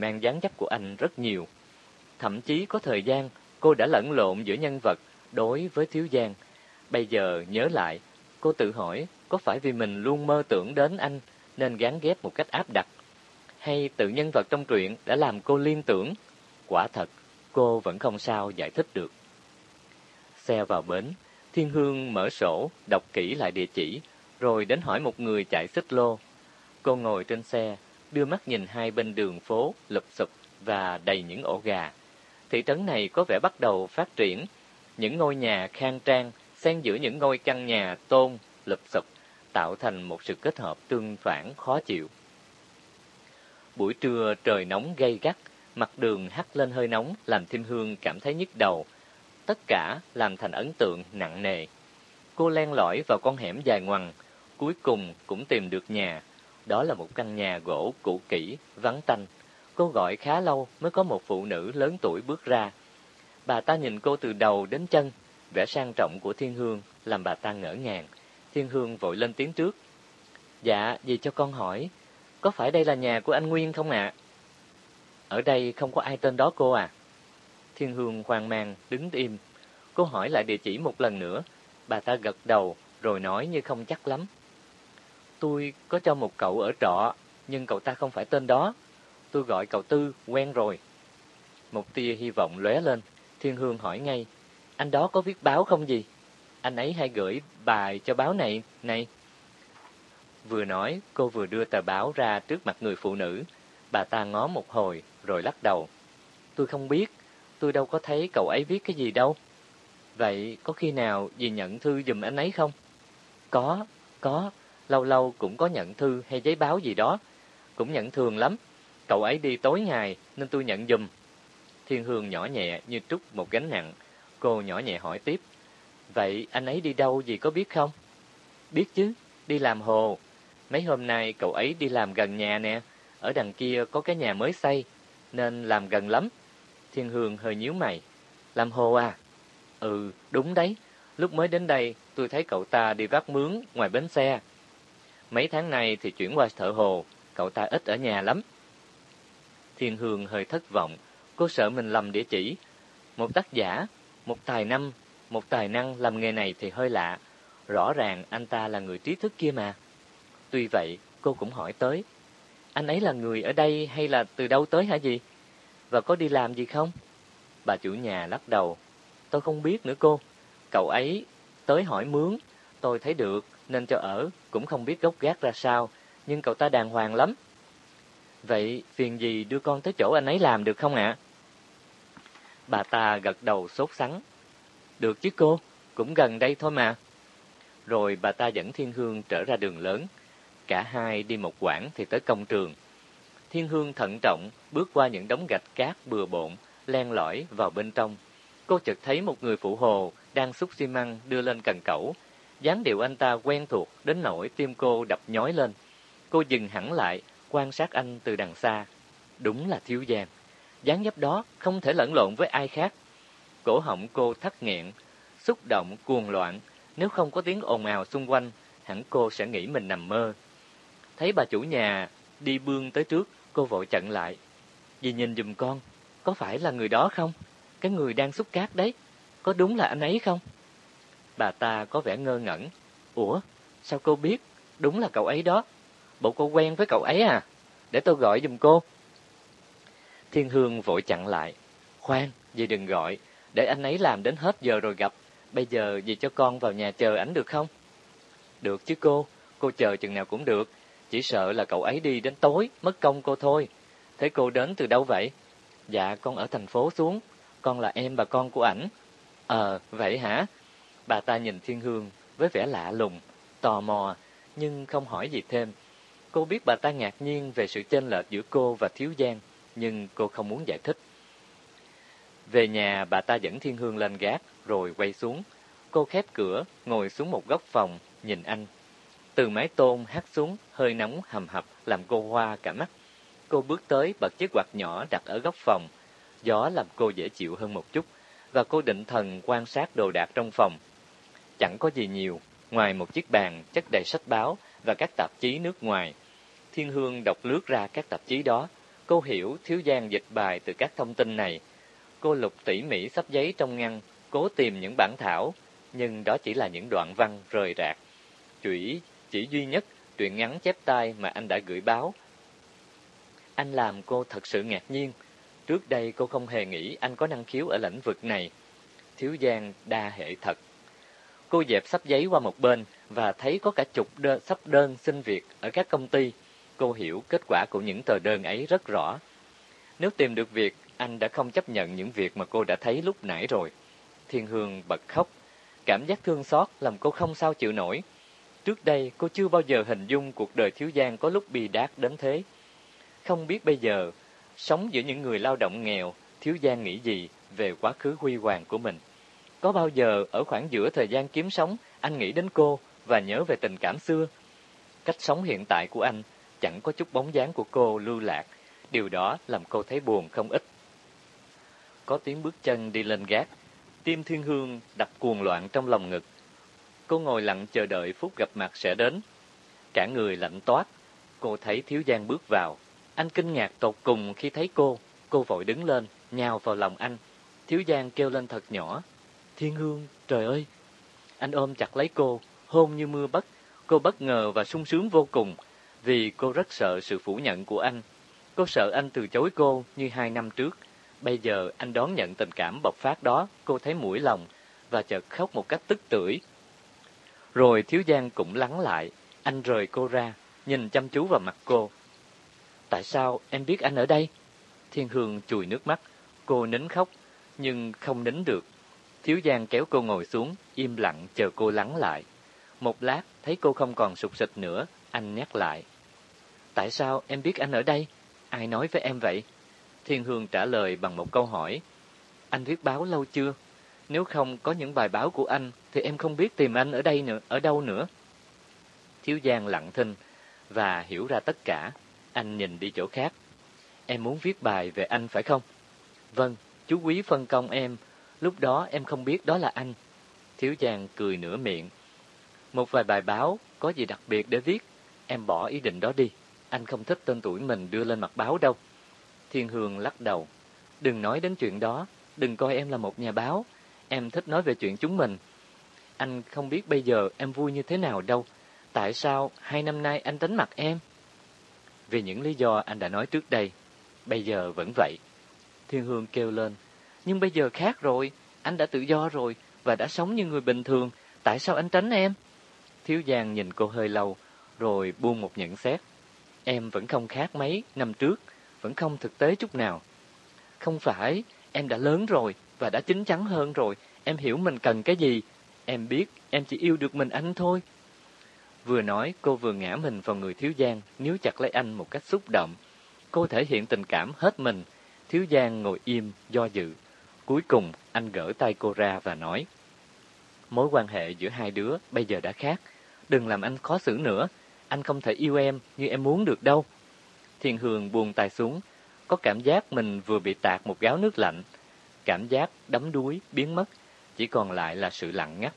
mang dáng dấp của anh rất nhiều. Thậm chí có thời gian, cô đã lẫn lộn giữa nhân vật đối với Thiếu Giang. Bây giờ nhớ lại, cô tự hỏi có phải vì mình luôn mơ tưởng đến anh nên gán ghép một cách áp đặt? Hay tự nhân vật trong truyện đã làm cô liên tưởng? Quả thật, cô vẫn không sao giải thích được. Xe vào bến, Thiên Hương mở sổ, đọc kỹ lại địa chỉ, rồi đến hỏi một người chạy xích lô. Cô ngồi trên xe, đưa mắt nhìn hai bên đường phố lụp xụp và đầy những ổ gà. Thị trấn này có vẻ bắt đầu phát triển, những ngôi nhà khang trang xen giữa những ngôi căn nhà tôn lụp xụp tạo thành một sự kết hợp tương phản khó chịu. Buổi trưa trời nóng gay gắt, mặt đường hắt lên hơi nóng làm Thiêm Hương cảm thấy nhức đầu. Tất cả làm thành ấn tượng nặng nề. Cô len lỏi vào con hẻm dài ngoằng, cuối cùng cũng tìm được nhà. Đó là một căn nhà gỗ cũ kỹ, vắng tanh. Cô gọi khá lâu mới có một phụ nữ lớn tuổi bước ra. Bà ta nhìn cô từ đầu đến chân, vẻ sang trọng của Thiên Hương làm bà ta ngỡ ngàng. Thiên Hương vội lên tiếng trước. Dạ, gì cho con hỏi, có phải đây là nhà của anh Nguyên không ạ? Ở đây không có ai tên đó cô à? Thiên Hương hoang mang, đứng im. Cô hỏi lại địa chỉ một lần nữa. Bà ta gật đầu, rồi nói như không chắc lắm. Tôi có cho một cậu ở trọ, nhưng cậu ta không phải tên đó. Tôi gọi cậu Tư, quen rồi. Một tia hy vọng lóe lên. Thiên Hương hỏi ngay, anh đó có viết báo không gì? Anh ấy hay gửi bài cho báo này, này. Vừa nói, cô vừa đưa tờ báo ra trước mặt người phụ nữ. Bà ta ngó một hồi, rồi lắc đầu. Tôi không biết, tôi đâu có thấy cậu ấy viết cái gì đâu. Vậy có khi nào dì nhận thư dùm anh ấy không? Có, có, lâu lâu cũng có nhận thư hay giấy báo gì đó. Cũng nhận thường lắm. Cậu ấy đi tối ngày nên tôi nhận giùm. Thiên Hương nhỏ nhẹ như trút một gánh nặng. Cô nhỏ nhẹ hỏi tiếp. Vậy anh ấy đi đâu gì có biết không? Biết chứ, đi làm hồ. Mấy hôm nay cậu ấy đi làm gần nhà nè. Ở đằng kia có cái nhà mới xây, nên làm gần lắm. Thiên Hương hơi nhíu mày. Làm hồ à? Ừ, đúng đấy. Lúc mới đến đây, tôi thấy cậu ta đi vác mướn ngoài bến xe. Mấy tháng nay thì chuyển qua thợ hồ, cậu ta ít ở nhà lắm. Thiên Hương hơi thất vọng, cô sợ mình lầm địa chỉ. Một tác giả, một tài năng, một tài năng làm nghề này thì hơi lạ. Rõ ràng anh ta là người trí thức kia mà. Tuy vậy, cô cũng hỏi tới. Anh ấy là người ở đây hay là từ đâu tới hả gì? Và có đi làm gì không? Bà chủ nhà lắc đầu. Tôi không biết nữa cô. Cậu ấy tới hỏi mướn. Tôi thấy được nên cho ở. Cũng không biết gốc gác ra sao. Nhưng cậu ta đàng hoàng lắm. Vậy phiền gì đưa con tới chỗ anh ấy làm được không ạ? Bà ta gật đầu sốt sắng. Được chứ cô, cũng gần đây thôi mà. Rồi bà ta dẫn Thiên Hương trở ra đường lớn. Cả hai đi một quãng thì tới công trường. Thiên Hương thận trọng bước qua những đống gạch cát bừa bộn, len lỏi vào bên trong. Cô chợt thấy một người phụ hồ đang xúc xi măng đưa lên cần cẩu dáng điệu anh ta quen thuộc đến nỗi tim cô đập nhói lên. Cô dừng hẳn lại, quan sát anh từ đằng xa. Đúng là thiếu giang. dáng dấp đó không thể lẫn lộn với ai khác. Cổ họng cô thắt nghẹn, xúc động, cuồng loạn. Nếu không có tiếng ồn ào xung quanh, hẳn cô sẽ nghĩ mình nằm mơ. Thấy bà chủ nhà đi bươn tới trước, cô vội chặn lại. Dì nhìn dùm con, có phải là người đó không? Cái người đang xúc cát đấy, có đúng là anh ấy không? Bà ta có vẻ ngơ ngẩn. Ủa, sao cô biết? Đúng là cậu ấy đó. Bộ cô quen với cậu ấy à? Để tôi gọi dùm cô. Thiên Hương vội chặn lại. Khoan, dì đừng gọi, để anh ấy làm đến hết giờ rồi gặp. Bây giờ dì cho con vào nhà chờ ảnh được không? Được chứ cô, cô chờ chừng nào cũng được. Chỉ sợ là cậu ấy đi đến tối, mất công cô thôi. Thế cô đến từ đâu vậy? Dạ, con ở thành phố xuống. Con là em và con của ảnh. Ờ, vậy hả? Bà ta nhìn Thiên Hương với vẻ lạ lùng, tò mò, nhưng không hỏi gì thêm. Cô biết bà ta ngạc nhiên về sự chênh lệch giữa cô và Thiếu Giang, nhưng cô không muốn giải thích. Về nhà, bà ta dẫn Thiên Hương lên gác, rồi quay xuống. Cô khép cửa, ngồi xuống một góc phòng, nhìn anh. Từ mái tôn hát xuống, hơi nóng hầm hập, làm cô hoa cả mắt. Cô bước tới bật chiếc quạt nhỏ đặt ở góc phòng. Gió làm cô dễ chịu hơn một chút, và cô định thần quan sát đồ đạc trong phòng. Chẳng có gì nhiều, ngoài một chiếc bàn chất đầy sách báo và các tạp chí nước ngoài. Thiên Hương đọc lướt ra các tạp chí đó. Cô hiểu Thiếu Giang dịch bài từ các thông tin này. Cô lục tỉ mỉ sắp giấy trong ngăn, cố tìm những bản thảo, nhưng đó chỉ là những đoạn văn rời rạc. Chỉ, chỉ duy nhất truyện ngắn chép tay mà anh đã gửi báo. Anh làm cô thật sự ngạc nhiên. Trước đây cô không hề nghĩ anh có năng khiếu ở lĩnh vực này. Thiếu Giang đa hệ thật. Cô dẹp sắp giấy qua một bên và thấy có cả chục đơn, sắp đơn xin việc ở các công ty. Cô hiểu kết quả của những tờ đơn ấy rất rõ. Nếu tìm được việc, anh đã không chấp nhận những việc mà cô đã thấy lúc nãy rồi. Thiên Hương bật khóc. Cảm giác thương xót làm cô không sao chịu nổi. Trước đây cô chưa bao giờ hình dung cuộc đời thiếu giang có lúc bi đát đến thế. Không biết bây giờ, sống giữa những người lao động nghèo, thiếu giang nghĩ gì về quá khứ huy hoàng của mình. Có bao giờ ở khoảng giữa thời gian kiếm sống, anh nghĩ đến cô và nhớ về tình cảm xưa? Cách sống hiện tại của anh chẳng có chút bóng dáng của cô lưu lạc, điều đó làm cô thấy buồn không ít. Có tiếng bước chân đi lên gác, tim thiên hương đập cuồng loạn trong lòng ngực. Cô ngồi lặng chờ đợi phút gặp mặt sẽ đến. Cả người lạnh toát, cô thấy Thiếu Giang bước vào. Anh kinh ngạc tột cùng khi thấy cô, cô vội đứng lên, nhào vào lòng anh. Thiếu Giang kêu lên thật nhỏ, Thiên Hương, trời ơi! Anh ôm chặt lấy cô, hôn như mưa bất. Cô bất ngờ và sung sướng vô cùng, vì cô rất sợ sự phủ nhận của anh. Cô sợ anh từ chối cô như hai năm trước. Bây giờ anh đón nhận tình cảm bộc phát đó, cô thấy mũi lòng và chợt khóc một cách tức tưởi. Rồi Thiếu Giang cũng lắng lại, anh rời cô ra, nhìn chăm chú vào mặt cô. Tại sao em biết anh ở đây? Thiên Hương chùi nước mắt, cô nín khóc, nhưng không nín được. Thiếu Giang kéo cô ngồi xuống, im lặng chờ cô lắng lại. Một lát, thấy cô không còn sụt sịch nữa, anh nhắc lại. Tại sao em biết anh ở đây? Ai nói với em vậy? Thiên Hương trả lời bằng một câu hỏi. Anh viết báo lâu chưa? Nếu không có những bài báo của anh, thì em không biết tìm anh ở đây nữa, ở đâu nữa. Thiếu Giang lặng thinh và hiểu ra tất cả. Anh nhìn đi chỗ khác. Em muốn viết bài về anh phải không? Vâng, chú quý phân công em Lúc đó em không biết đó là anh. Thiếu Giang cười nửa miệng. Một vài bài báo, có gì đặc biệt để viết, em bỏ ý định đó đi. Anh không thích tên tuổi mình đưa lên mặt báo đâu. Thiên Hương lắc đầu. Đừng nói đến chuyện đó, đừng coi em là một nhà báo. Em thích nói về chuyện chúng mình. Anh không biết bây giờ em vui như thế nào đâu. Tại sao hai năm nay anh tránh mặt em? Vì những lý do anh đã nói trước đây, bây giờ vẫn vậy. Thiên Hương kêu lên. Nhưng bây giờ khác rồi, anh đã tự do rồi và đã sống như người bình thường, tại sao anh tránh em? Thiếu Giang nhìn cô hơi lâu, rồi buông một nhận xét. Em vẫn không khác mấy năm trước, vẫn không thực tế chút nào. Không phải, em đã lớn rồi và đã chín chắn hơn rồi, em hiểu mình cần cái gì. Em biết em chỉ yêu được mình anh thôi. Vừa nói, cô vừa ngã mình vào người Thiếu Giang, níu chặt lấy anh một cách xúc động. Cô thể hiện tình cảm hết mình. Thiếu Giang ngồi im, do dự. Cuối cùng, anh gỡ tay cô ra và nói, Mối quan hệ giữa hai đứa bây giờ đã khác. Đừng làm anh khó xử nữa. Anh không thể yêu em như em muốn được đâu. Thiên Hương buông tay xuống, có cảm giác mình vừa bị tạt một gáo nước lạnh. Cảm giác đắm đuối, biến mất, chỉ còn lại là sự lặng ngắt.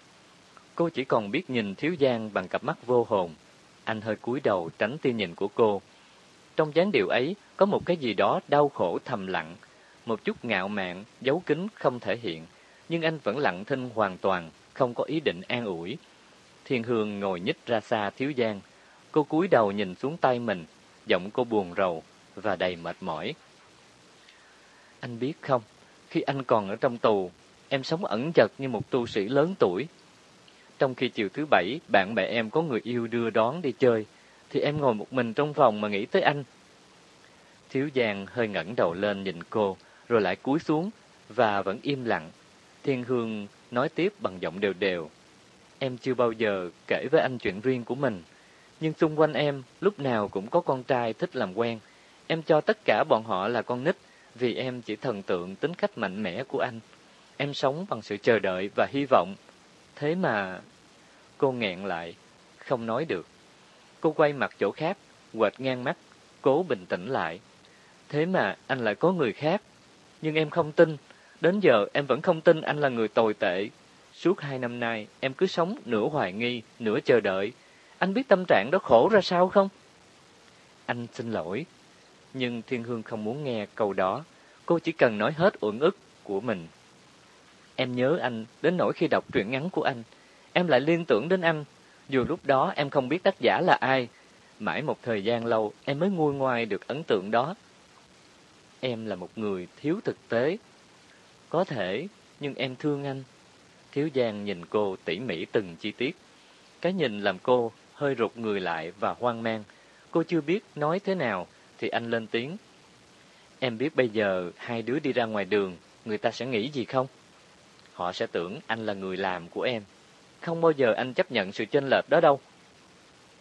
Cô chỉ còn biết nhìn Thiếu Giang bằng cặp mắt vô hồn. Anh hơi cúi đầu tránh tia nhìn của cô. Trong dáng điệu ấy có một cái gì đó đau khổ thầm lặng, một chút ngạo mạn, giấu kín không thể hiện, nhưng anh vẫn lặng thinh hoàn toàn, không có ý định an ủi. Thiên Hương ngồi nhích ra xa Thiếu Giang, cô cúi đầu nhìn xuống tay mình, giọng cô buồn rầu và đầy mệt mỏi. Anh biết không, khi anh còn ở trong tù, em sống ẩn chật như một tu sĩ lớn tuổi. Trong khi chiều thứ bảy, bạn bè em có người yêu đưa đón đi chơi, thì em ngồi một mình trong phòng mà nghĩ tới anh. Thiếu Giang hơi ngẩng đầu lên nhìn cô, rồi lại cúi xuống và vẫn im lặng. Thiên Hương nói tiếp bằng giọng đều đều. Em chưa bao giờ kể với anh chuyện riêng của mình, nhưng xung quanh em lúc nào cũng có con trai thích làm quen. Em cho tất cả bọn họ là con nít vì em chỉ thần tượng tính cách mạnh mẽ của anh. Em sống bằng sự chờ đợi và hy vọng. Thế mà... Cô nghẹn lại, không nói được. Cô quay mặt chỗ khác, quệt ngang mắt, cố bình tĩnh lại. Thế mà anh lại có người khác nhưng em không tin. Đến giờ em vẫn không tin anh là người tồi tệ. Suốt hai năm nay, em cứ sống nửa hoài nghi, nửa chờ đợi. Anh biết tâm trạng đó khổ ra sao không? Anh xin lỗi. Nhưng Thiên Hương không muốn nghe câu đó. Cô chỉ cần nói hết uẩn ức của mình. Em nhớ anh đến nỗi khi đọc truyện ngắn của anh. Em lại liên tưởng đến anh. Dù lúc đó em không biết tác giả là ai. Mãi một thời gian lâu em mới nguôi ngoai được ấn tượng đó. Em là một người thiếu thực tế. Có thể, nhưng em thương anh. Thiếu Giang nhìn cô tỉ mỉ từng chi tiết. Cái nhìn làm cô hơi rụt người lại và hoang mang. Cô chưa biết nói thế nào thì anh lên tiếng. Em biết bây giờ hai đứa đi ra ngoài đường, người ta sẽ nghĩ gì không? Họ sẽ tưởng anh là người làm của em. Không bao giờ anh chấp nhận sự chênh lệch đó đâu.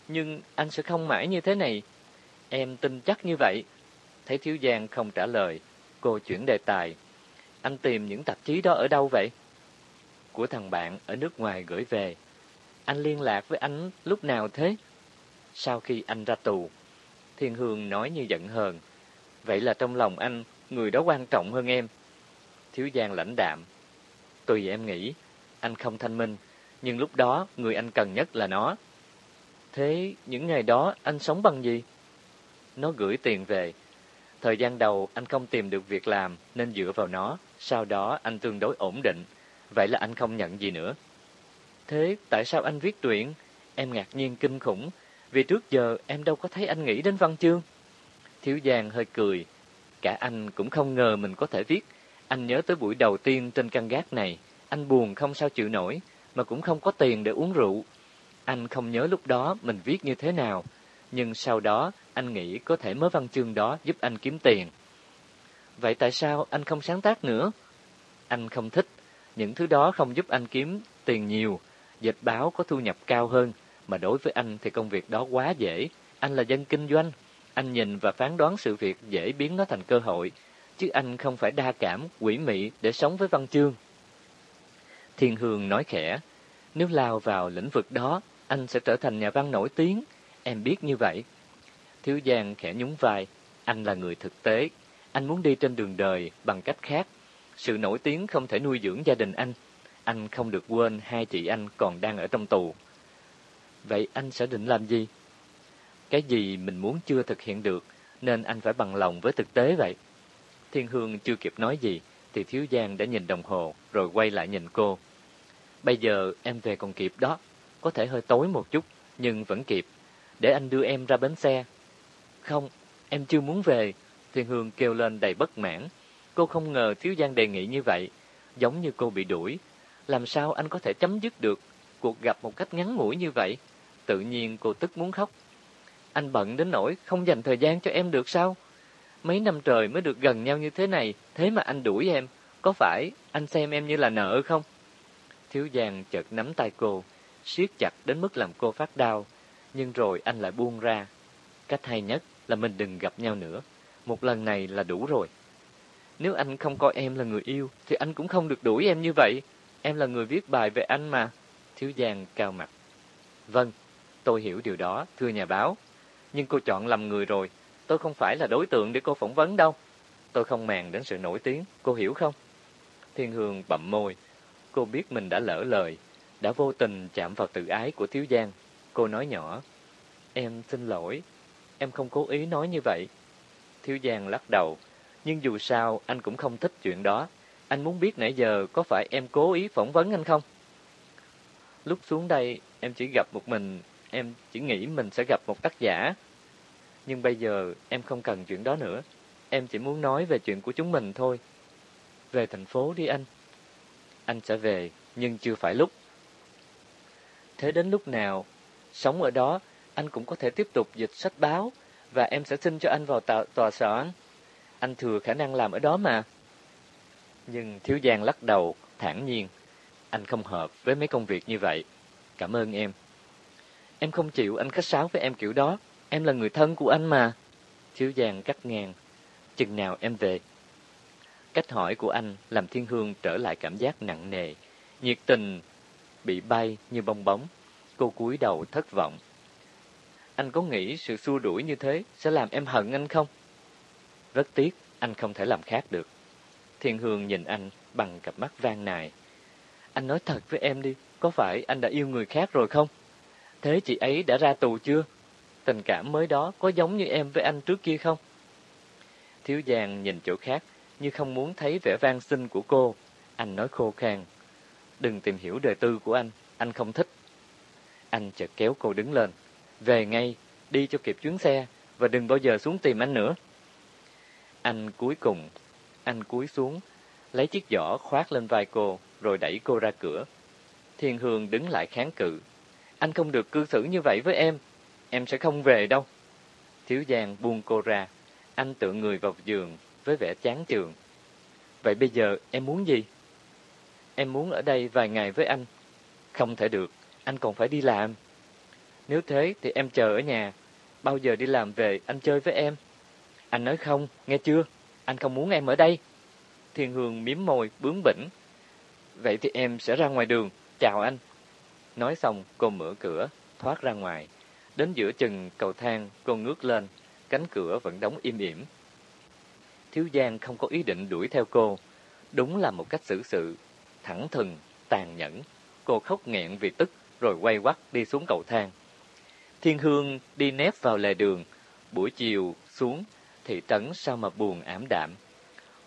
Nhưng anh sẽ không mãi như thế này. Em tin chắc như vậy. Thấy Thiếu Giang không trả lời, cô chuyển đề tài. Anh tìm những tạp chí đó ở đâu vậy? Của thằng bạn ở nước ngoài gửi về. Anh liên lạc với anh lúc nào thế? Sau khi anh ra tù. Thiên Hương nói như giận hờn. Vậy là trong lòng anh, người đó quan trọng hơn em. Thiếu Giang lãnh đạm. Tùy em nghĩ, anh không thanh minh, nhưng lúc đó người anh cần nhất là nó. Thế những ngày đó anh sống bằng gì? Nó gửi tiền về. Thời gian đầu anh không tìm được việc làm nên dựa vào nó, sau đó anh tương đối ổn định. Vậy là anh không nhận gì nữa. Thế tại sao anh viết truyện? Em ngạc nhiên kinh khủng, vì trước giờ em đâu có thấy anh nghĩ đến văn chương. Thiếu Giang hơi cười. Cả anh cũng không ngờ mình có thể viết. Anh nhớ tới buổi đầu tiên trên căn gác này. Anh buồn không sao chịu nổi, mà cũng không có tiền để uống rượu. Anh không nhớ lúc đó mình viết như thế nào. Nhưng sau đó, anh nghĩ có thể mới văn chương đó giúp anh kiếm tiền. Vậy tại sao anh không sáng tác nữa? Anh không thích. Những thứ đó không giúp anh kiếm tiền nhiều. Dịch báo có thu nhập cao hơn. Mà đối với anh thì công việc đó quá dễ. Anh là dân kinh doanh. Anh nhìn và phán đoán sự việc dễ biến nó thành cơ hội, chứ anh không phải đa cảm, quỷ mị để sống với văn chương. Thiên Hương nói khẽ, nếu lao vào lĩnh vực đó, anh sẽ trở thành nhà văn nổi tiếng, em biết như vậy. Thiếu Giang khẽ nhún vai, anh là người thực tế, anh muốn đi trên đường đời bằng cách khác. Sự nổi tiếng không thể nuôi dưỡng gia đình anh, anh không được quên hai chị anh còn đang ở trong tù. Vậy anh sẽ định làm gì? Cái gì mình muốn chưa thực hiện được, nên anh phải bằng lòng với thực tế vậy. Thiên Hương chưa kịp nói gì, thì Thiếu Giang đã nhìn đồng hồ, rồi quay lại nhìn cô. Bây giờ em về còn kịp đó, có thể hơi tối một chút, nhưng vẫn kịp. Để anh đưa em ra bến xe. Không, em chưa muốn về. Thiên Hương kêu lên đầy bất mãn. Cô không ngờ Thiếu Giang đề nghị như vậy, giống như cô bị đuổi. Làm sao anh có thể chấm dứt được cuộc gặp một cách ngắn ngủi như vậy? Tự nhiên cô tức muốn khóc. Anh bận đến nỗi không dành thời gian cho em được sao? Mấy năm trời mới được gần nhau như thế này, thế mà anh đuổi em. Có phải anh xem em như là nợ không? Thiếu Giang chợt nắm tay cô, siết chặt đến mức làm cô phát đau. Nhưng rồi anh lại buông ra. Cách hay nhất là mình đừng gặp nhau nữa. Một lần này là đủ rồi. Nếu anh không coi em là người yêu, thì anh cũng không được đuổi em như vậy. Em là người viết bài về anh mà. Thiếu Giang cao mặt. Vâng, tôi hiểu điều đó, thưa nhà báo. Nhưng cô chọn lầm người rồi. Tôi không phải là đối tượng để cô phỏng vấn đâu. Tôi không màng đến sự nổi tiếng, cô hiểu không? Thiên Hương bậm môi. Cô biết mình đã lỡ lời, đã vô tình chạm vào tự ái của Thiếu Giang. Cô nói nhỏ, em xin lỗi, em không cố ý nói như vậy. Thiếu Giang lắc đầu, nhưng dù sao anh cũng không thích chuyện đó. Anh muốn biết nãy giờ có phải em cố ý phỏng vấn anh không? Lúc xuống đây, em chỉ gặp một mình em chỉ nghĩ mình sẽ gặp một tác giả. Nhưng bây giờ em không cần chuyện đó nữa. Em chỉ muốn nói về chuyện của chúng mình thôi. Về thành phố đi anh. Anh sẽ về, nhưng chưa phải lúc. Thế đến lúc nào, sống ở đó, anh cũng có thể tiếp tục dịch sách báo, và em sẽ xin cho anh vào tòa, tòa soạn. Anh thừa khả năng làm ở đó mà. Nhưng Thiếu Giang lắc đầu, thản nhiên. Anh không hợp với mấy công việc như vậy. Cảm ơn em. Em không chịu anh khách sáo với em kiểu đó. Em là người thân của anh mà. Thiếu Giang cắt ngang. Chừng nào em về? Cách hỏi của anh làm Thiên Hương trở lại cảm giác nặng nề. Nhiệt tình bị bay như bong bóng. Cô cúi đầu thất vọng. Anh có nghĩ sự xua đuổi như thế sẽ làm em hận anh không? Rất tiếc, anh không thể làm khác được. Thiên Hương nhìn anh bằng cặp mắt vang nài. Anh nói thật với em đi, có phải anh đã yêu người khác rồi không? Thế chị ấy đã ra tù chưa? Tình cảm mới đó có giống như em với anh trước kia không? Thiếu Giang nhìn chỗ khác, như không muốn thấy vẻ van xinh của cô. Anh nói khô khan. Đừng tìm hiểu đời tư của anh, anh không thích. Anh chợt kéo cô đứng lên. Về ngay, đi cho kịp chuyến xe, và đừng bao giờ xuống tìm anh nữa. Anh cuối cùng, anh cúi xuống, lấy chiếc giỏ khoác lên vai cô, rồi đẩy cô ra cửa. Thiên Hương đứng lại kháng cự. Anh không được cư xử như vậy với em, em sẽ không về đâu. Thiếu Giang buông cô ra, anh tựa người vào giường với vẻ chán chường. Vậy bây giờ em muốn gì? Em muốn ở đây vài ngày với anh. Không thể được, anh còn phải đi làm. Nếu thế thì em chờ ở nhà, bao giờ đi làm về anh chơi với em. Anh nói không, nghe chưa? Anh không muốn em ở đây. Thiên Hương miếm môi, bướng bỉnh. Vậy thì em sẽ ra ngoài đường, chào anh. Nói xong, cô mở cửa, thoát ra ngoài. Đến giữa chừng cầu thang, cô ngước lên, cánh cửa vẫn đóng im ỉm. Thiếu Giang không có ý định đuổi theo cô. Đúng là một cách xử sự, thẳng thừng, tàn nhẫn. Cô khóc nghẹn vì tức, rồi quay quắt đi xuống cầu thang. Thiên Hương đi nép vào lề đường. Buổi chiều xuống, thị trấn sao mà buồn ảm đạm.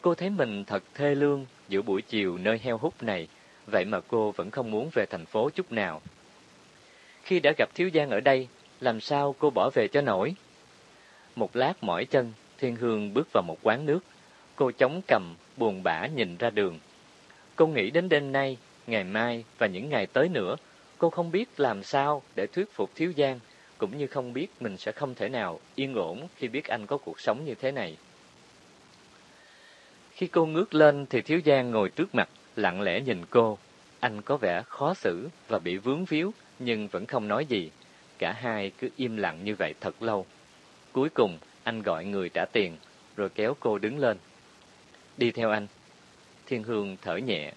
Cô thấy mình thật thê lương giữa buổi chiều nơi heo hút này, vậy mà cô vẫn không muốn về thành phố chút nào. Khi đã gặp Thiếu Giang ở đây, làm sao cô bỏ về cho nổi? Một lát mỏi chân, Thiên Hương bước vào một quán nước. Cô chống cầm, buồn bã nhìn ra đường. Cô nghĩ đến đêm nay, ngày mai và những ngày tới nữa, cô không biết làm sao để thuyết phục Thiếu Giang, cũng như không biết mình sẽ không thể nào yên ổn khi biết anh có cuộc sống như thế này. Khi cô ngước lên thì Thiếu Giang ngồi trước mặt, lặng lẽ nhìn cô. Anh có vẻ khó xử và bị vướng víu, nhưng vẫn không nói gì. Cả hai cứ im lặng như vậy thật lâu. Cuối cùng, anh gọi người trả tiền, rồi kéo cô đứng lên. Đi theo anh. Thiên Hương thở nhẹ.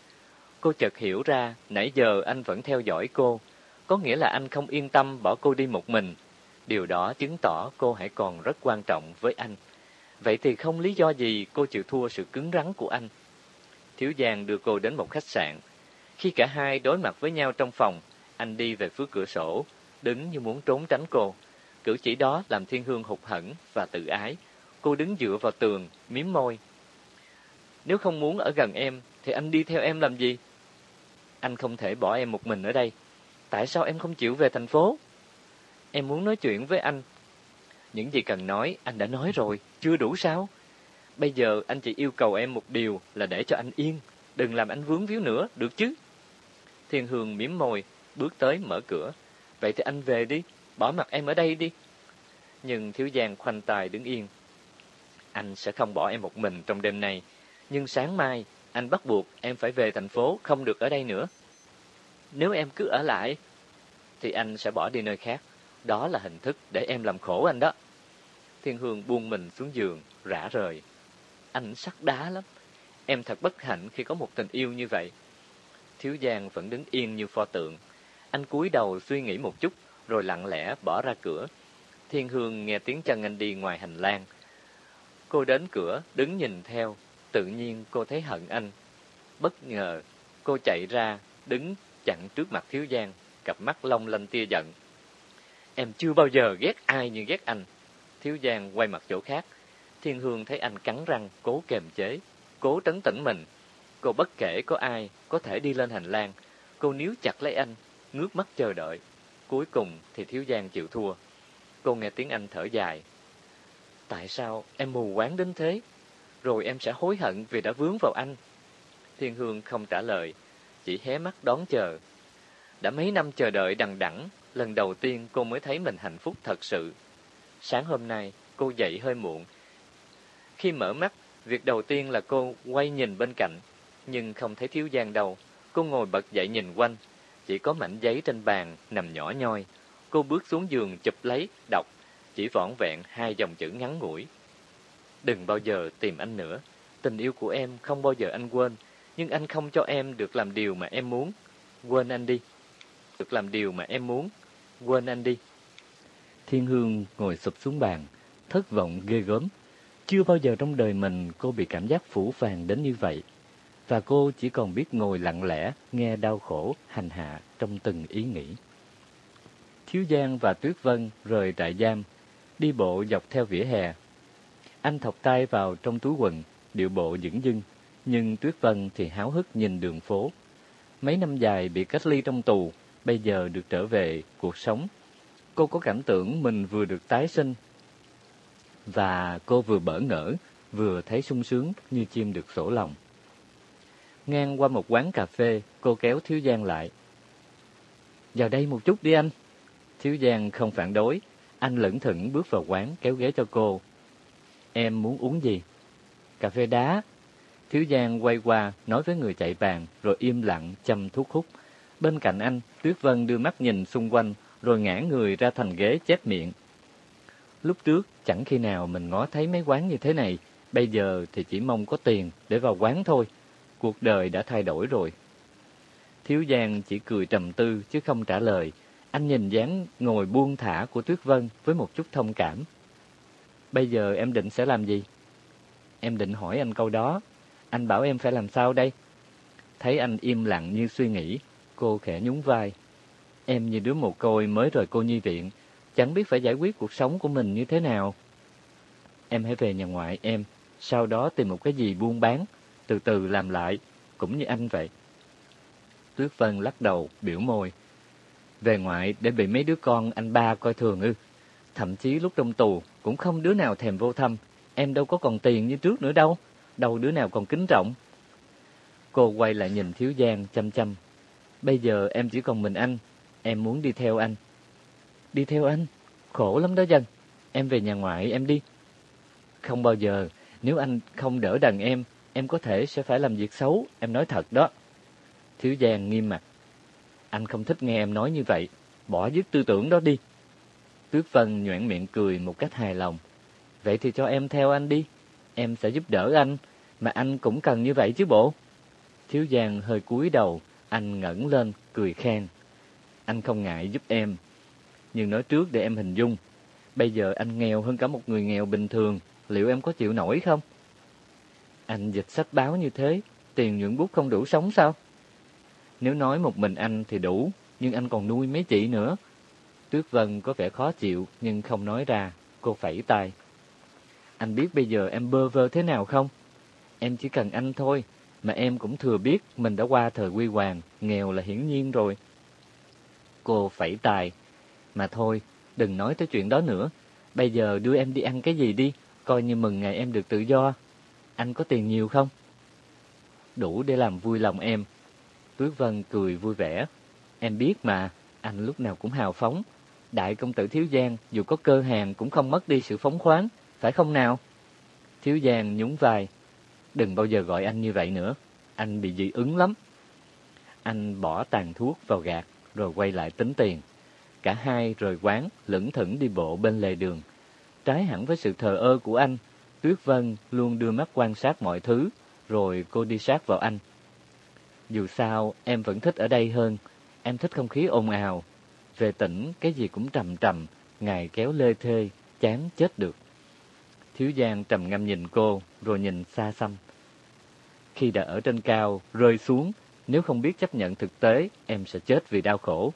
Cô chợt hiểu ra, nãy giờ anh vẫn theo dõi cô. Có nghĩa là anh không yên tâm bỏ cô đi một mình. Điều đó chứng tỏ cô hãy còn rất quan trọng với anh. Vậy thì không lý do gì cô chịu thua sự cứng rắn của anh. Thiếu Giang đưa cô đến một khách sạn. Khi cả hai đối mặt với nhau trong phòng, anh đi về phía cửa sổ, đứng như muốn trốn tránh cô. Cử chỉ đó làm Thiên Hương hụt hẫng và tự ái. Cô đứng dựa vào tường, miếm môi. Nếu không muốn ở gần em, thì anh đi theo em làm gì? Anh không thể bỏ em một mình ở đây. Tại sao em không chịu về thành phố? Em muốn nói chuyện với anh. Những gì cần nói, anh đã nói rồi, chưa đủ sao? Bây giờ anh chỉ yêu cầu em một điều là để cho anh yên, đừng làm anh vướng víu nữa, được chứ? Thiên Hương mỉm môi, bước tới mở cửa. Vậy thì anh về đi, bỏ mặt em ở đây đi. Nhưng Thiếu Giang khoanh tài đứng yên. Anh sẽ không bỏ em một mình trong đêm nay, nhưng sáng mai anh bắt buộc em phải về thành phố, không được ở đây nữa. Nếu em cứ ở lại, thì anh sẽ bỏ đi nơi khác. Đó là hình thức để em làm khổ anh đó. Thiên Hương buông mình xuống giường, rã rời. Anh sắc đá lắm. Em thật bất hạnh khi có một tình yêu như vậy. Thiếu Giang vẫn đứng yên như pho tượng. Anh cúi đầu suy nghĩ một chút, rồi lặng lẽ bỏ ra cửa. Thiên Hương nghe tiếng chân anh đi ngoài hành lang. Cô đến cửa, đứng nhìn theo. Tự nhiên cô thấy hận anh. Bất ngờ, cô chạy ra, đứng chặn trước mặt Thiếu Giang, cặp mắt long lanh tia giận. Em chưa bao giờ ghét ai như ghét anh. Thiếu Giang quay mặt chỗ khác. Thiên Hương thấy anh cắn răng, cố kềm chế, cố trấn tĩnh mình. Cô bất kể có ai có thể đi lên hành lang. Cô níu chặt lấy anh, ngước mắt chờ đợi. Cuối cùng thì Thiếu Giang chịu thua. Cô nghe tiếng anh thở dài. Tại sao em mù quáng đến thế? Rồi em sẽ hối hận vì đã vướng vào anh. Thiên Hương không trả lời, chỉ hé mắt đón chờ. Đã mấy năm chờ đợi đằng đẵng, lần đầu tiên cô mới thấy mình hạnh phúc thật sự. Sáng hôm nay, cô dậy hơi muộn. Khi mở mắt, việc đầu tiên là cô quay nhìn bên cạnh, nhưng không thấy thiếu giang đâu. Cô ngồi bật dậy nhìn quanh, chỉ có mảnh giấy trên bàn nằm nhỏ nhoi. Cô bước xuống giường chụp lấy, đọc, chỉ vỏn vẹn hai dòng chữ ngắn ngủi. Đừng bao giờ tìm anh nữa, tình yêu của em không bao giờ anh quên, nhưng anh không cho em được làm điều mà em muốn. Quên anh đi. Được làm điều mà em muốn. Quên anh đi. Thiên Hương ngồi sụp xuống bàn, thất vọng ghê gớm. Chưa bao giờ trong đời mình cô bị cảm giác phủ phàng đến như vậy. Và cô chỉ còn biết ngồi lặng lẽ, nghe đau khổ, hành hạ trong từng ý nghĩ. Thiếu Giang và Tuyết Vân rời trại giam, đi bộ dọc theo vỉa hè. Anh thọc tay vào trong túi quần, điệu bộ dững dưng, nhưng Tuyết Vân thì háo hức nhìn đường phố. Mấy năm dài bị cách ly trong tù, bây giờ được trở về cuộc sống. Cô có cảm tưởng mình vừa được tái sinh, và cô vừa bỡ ngỡ, vừa thấy sung sướng như chim được sổ lòng. Ngang qua một quán cà phê, cô kéo Thiếu Giang lại. Vào đây một chút đi anh. Thiếu Giang không phản đối, anh lững thững bước vào quán kéo ghế cho cô. Em muốn uống gì? Cà phê đá. Thiếu Giang quay qua nói với người chạy bàn rồi im lặng châm thuốc hút. Bên cạnh anh, Tuyết Vân đưa mắt nhìn xung quanh rồi ngã người ra thành ghế chép miệng. Lúc trước chẳng khi nào mình ngó thấy mấy quán như thế này, bây giờ thì chỉ mong có tiền để vào quán thôi. Cuộc đời đã thay đổi rồi. Thiếu Giang chỉ cười trầm tư chứ không trả lời. Anh nhìn dáng ngồi buông thả của Tuyết Vân với một chút thông cảm. Bây giờ em định sẽ làm gì? Em định hỏi anh câu đó. Anh bảo em phải làm sao đây? Thấy anh im lặng như suy nghĩ, cô khẽ nhún vai. Em như đứa mồ côi mới rời cô nhi viện, chẳng biết phải giải quyết cuộc sống của mình như thế nào. Em hãy về nhà ngoại em, sau đó tìm một cái gì buôn bán, từ từ làm lại, cũng như anh vậy. Tuyết Vân lắc đầu, biểu môi. Về ngoại để bị mấy đứa con anh ba coi thường ư. Thậm chí lúc trong tù cũng không đứa nào thèm vô thăm. Em đâu có còn tiền như trước nữa đâu. Đâu đứa nào còn kính trọng. Cô quay lại nhìn Thiếu Giang chăm chăm. Bây giờ em chỉ còn mình anh. Em muốn đi theo anh. Đi theo anh? Khổ lắm đó dân. Em về nhà ngoại em đi. Không bao giờ. Nếu anh không đỡ đàn em, em có thể sẽ phải làm việc xấu. Em nói thật đó. Thiếu Giang nghiêm mặt. Anh không thích nghe em nói như vậy. Bỏ dứt tư tưởng đó đi. Tuyết Vân nhoẻn miệng cười một cách hài lòng. Vậy thì cho em theo anh đi. Em sẽ giúp đỡ anh. Mà anh cũng cần như vậy chứ bộ. Thiếu Giang hơi cúi đầu. Anh ngẩng lên, cười khen. Anh không ngại giúp em. Nhưng nói trước để em hình dung. Bây giờ anh nghèo hơn cả một người nghèo bình thường. Liệu em có chịu nổi không? Anh dịch sách báo như thế. Tiền nhuận bút không đủ sống sao? Nếu nói một mình anh thì đủ, nhưng anh còn nuôi mấy chị nữa. Tuyết Vân có vẻ khó chịu nhưng không nói ra, cô phẩy tay. Anh biết bây giờ em bơ vơ thế nào không? Em chỉ cần anh thôi, mà em cũng thừa biết mình đã qua thời quy hoàng, nghèo là hiển nhiên rồi. Cô phẩy tay. Mà thôi, đừng nói tới chuyện đó nữa. Bây giờ đưa em đi ăn cái gì đi, coi như mừng ngày em được tự do. Anh có tiền nhiều không? Đủ để làm vui lòng em, Tuyết Vân cười vui vẻ. Em biết mà, anh lúc nào cũng hào phóng. Đại công tử Thiếu Giang dù có cơ hàng cũng không mất đi sự phóng khoáng, phải không nào? Thiếu Giang nhún vai. Đừng bao giờ gọi anh như vậy nữa, anh bị dị ứng lắm. Anh bỏ tàn thuốc vào gạt, rồi quay lại tính tiền. Cả hai rời quán, lững thững đi bộ bên lề đường. Trái hẳn với sự thờ ơ của anh, Tuyết Vân luôn đưa mắt quan sát mọi thứ, rồi cô đi sát vào anh. Dù sao, em vẫn thích ở đây hơn. Em thích không khí ồn ào. Về tỉnh, cái gì cũng trầm trầm, ngày kéo lê thê, chán chết được. Thiếu Giang trầm ngâm nhìn cô, rồi nhìn xa xăm. Khi đã ở trên cao, rơi xuống, nếu không biết chấp nhận thực tế, em sẽ chết vì đau khổ.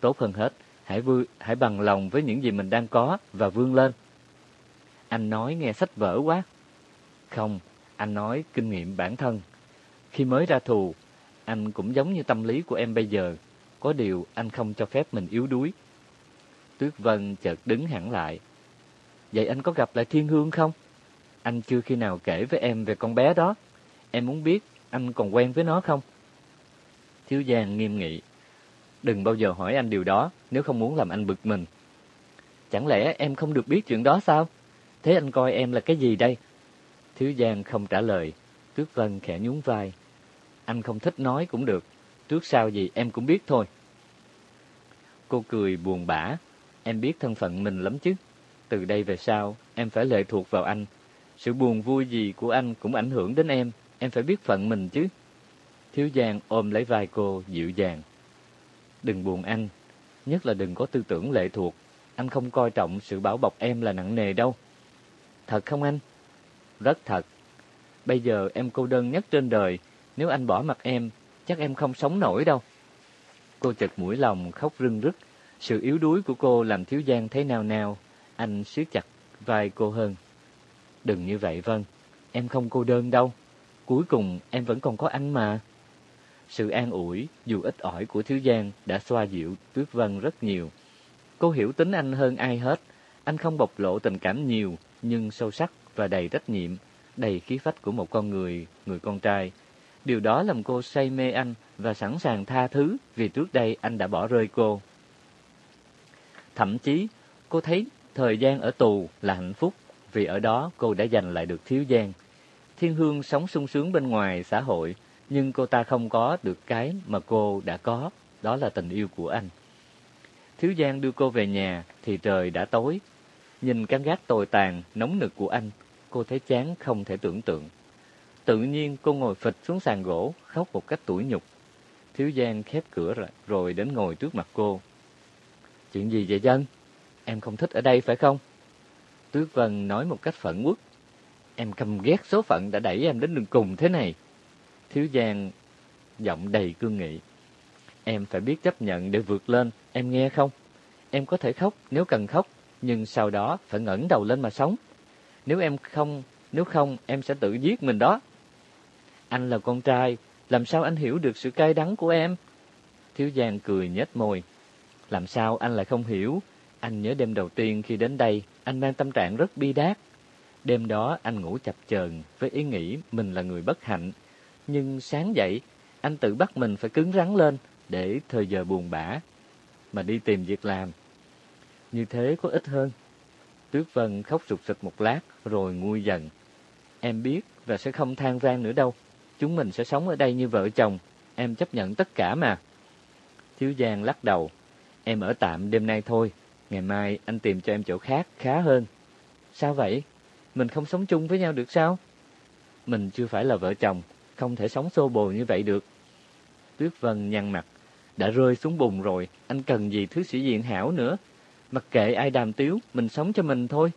Tốt hơn hết, hãy vui, hãy bằng lòng với những gì mình đang có và vươn lên. Anh nói nghe sách vở quá. Không, anh nói kinh nghiệm bản thân. Khi mới ra thù, anh cũng giống như tâm lý của em bây giờ, có điều anh không cho phép mình yếu đuối. Tuyết Vân chợt đứng hẳn lại. Vậy anh có gặp lại Thiên Hương không? Anh chưa khi nào kể với em về con bé đó. Em muốn biết anh còn quen với nó không? Thiếu Giang nghiêm nghị. Đừng bao giờ hỏi anh điều đó nếu không muốn làm anh bực mình. Chẳng lẽ em không được biết chuyện đó sao? Thế anh coi em là cái gì đây? Thiếu Giang không trả lời. Tuyết Vân khẽ nhún vai. Anh không thích nói cũng được, trước sau gì em cũng biết thôi. Cô cười buồn bã, em biết thân phận mình lắm chứ. Từ đây về sau, em phải lệ thuộc vào anh. Sự buồn vui gì của anh cũng ảnh hưởng đến em, em phải biết phận mình chứ. Thiếu Giang ôm lấy vai cô dịu dàng. Đừng buồn anh, nhất là đừng có tư tưởng lệ thuộc. Anh không coi trọng sự bảo bọc em là nặng nề đâu. Thật không anh? Rất thật. Bây giờ em cô đơn nhất trên đời, nếu anh bỏ mặt em, chắc em không sống nổi đâu. Cô chật mũi lòng khóc rưng rức. Sự yếu đuối của cô làm Thiếu Giang thấy nào nào. Anh siết chặt vai cô hơn. Đừng như vậy Vân, em không cô đơn đâu. Cuối cùng em vẫn còn có anh mà. Sự an ủi, dù ít ỏi của Thiếu Giang đã xoa dịu Tuyết Vân rất nhiều. Cô hiểu tính anh hơn ai hết. Anh không bộc lộ tình cảm nhiều, nhưng sâu sắc và đầy trách nhiệm, đầy khí phách của một con người, người con trai. Điều đó làm cô say mê anh và sẵn sàng tha thứ vì trước đây anh đã bỏ rơi cô. Thậm chí, cô thấy thời gian ở tù là hạnh phúc vì ở đó cô đã giành lại được Thiếu Giang. Thiên Hương sống sung sướng bên ngoài xã hội, nhưng cô ta không có được cái mà cô đã có, đó là tình yêu của anh. Thiếu Giang đưa cô về nhà thì trời đã tối. Nhìn căn gác tồi tàn, nóng nực của anh, cô thấy chán không thể tưởng tượng. Tự nhiên cô ngồi phịch xuống sàn gỗ, khóc một cách tủi nhục. Thiếu Giang khép cửa rồi, rồi đến ngồi trước mặt cô. Chuyện gì vậy dân? Em không thích ở đây phải không? Tuyết Vân nói một cách phẫn uất. Em căm ghét số phận đã đẩy em đến đường cùng thế này. Thiếu Giang giọng đầy cương nghị. Em phải biết chấp nhận để vượt lên, em nghe không? Em có thể khóc nếu cần khóc, nhưng sau đó phải ngẩng đầu lên mà sống. Nếu em không, nếu không em sẽ tự giết mình đó. Anh là con trai, làm sao anh hiểu được sự cay đắng của em? Thiếu Giang cười nhếch môi. Làm sao anh lại không hiểu? Anh nhớ đêm đầu tiên khi đến đây, anh mang tâm trạng rất bi đát. Đêm đó anh ngủ chập chờn với ý nghĩ mình là người bất hạnh. Nhưng sáng dậy, anh tự bắt mình phải cứng rắn lên để thời giờ buồn bã mà đi tìm việc làm. Như thế có ít hơn. Tuyết Vân khóc sụt sịch một lát rồi nguôi dần. Em biết và sẽ không than vang nữa đâu. Chúng mình sẽ sống ở đây như vợ chồng. Em chấp nhận tất cả mà. Thiếu Giang lắc đầu. Em ở tạm đêm nay thôi. Ngày mai anh tìm cho em chỗ khác khá hơn. Sao vậy? Mình không sống chung với nhau được sao? Mình chưa phải là vợ chồng, không thể sống xô bồ như vậy được. Tuyết Vân nhăn mặt. Đã rơi xuống bùn rồi, anh cần gì thứ sĩ diện hảo nữa. Mặc kệ ai đàm tiếu, mình sống cho mình thôi.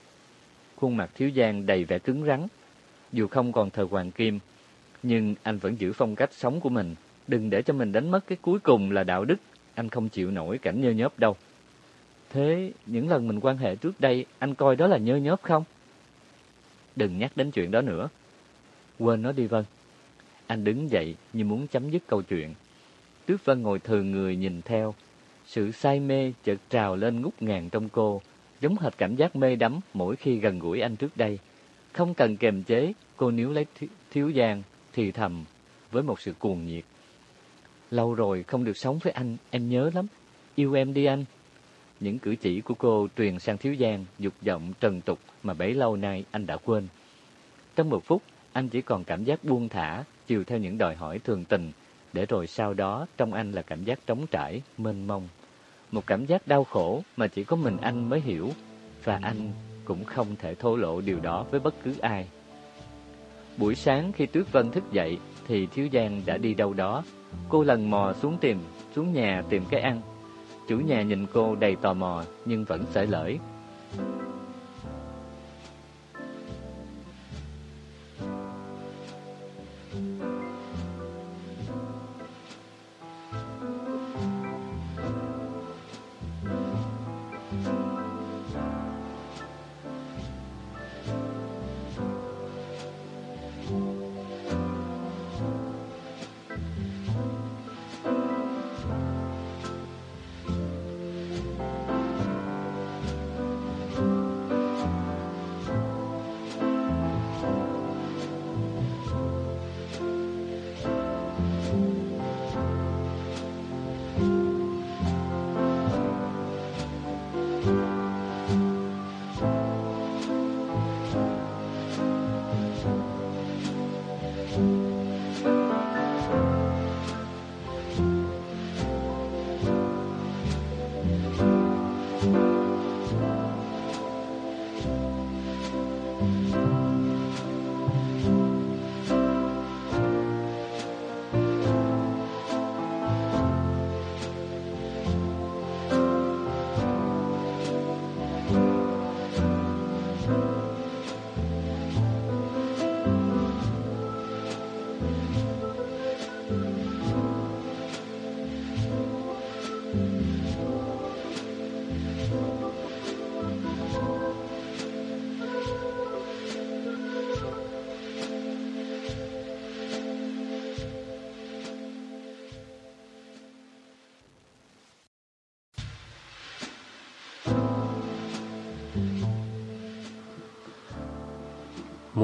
Khuôn mặt thiếu giang đầy vẻ cứng rắn. Dù không còn thờ Hoàng Kim, nhưng anh vẫn giữ phong cách sống của mình. Đừng để cho mình đánh mất cái cuối cùng là đạo đức. Anh không chịu nổi cảnh nhơ nhớp đâu. Thế những lần mình quan hệ trước đây, anh coi đó là nhơ nhớp không? Đừng nhắc đến chuyện đó nữa. Quên nó đi Vân. Anh đứng dậy như muốn chấm dứt câu chuyện. Tuyết Vân ngồi thừ người nhìn theo. Sự say mê chợt trào lên ngút ngàn trong cô, giống hệt cảm giác mê đắm mỗi khi gần gũi anh trước đây. Không cần kềm chế, cô níu lấy thiếu giang, thì thầm với một sự cuồng nhiệt. Lâu rồi không được sống với anh, em nhớ lắm. Yêu em đi anh. Những cử chỉ của cô truyền sang thiếu giang, dục vọng trần tục mà bấy lâu nay anh đã quên. Trong một phút, anh chỉ còn cảm giác buông thả, chiều theo những đòi hỏi thường tình, để rồi sau đó trong anh là cảm giác trống trải, mênh mông. Một cảm giác đau khổ mà chỉ có mình anh mới hiểu, và anh cũng không thể thô lộ điều đó với bất cứ ai. Buổi sáng khi Tuyết Vân thức dậy thì Thiếu Giang đã đi đâu đó. Cô lần mò xuống tìm, xuống nhà tìm cái ăn. Chủ nhà nhìn cô đầy tò mò nhưng vẫn sởi lởi.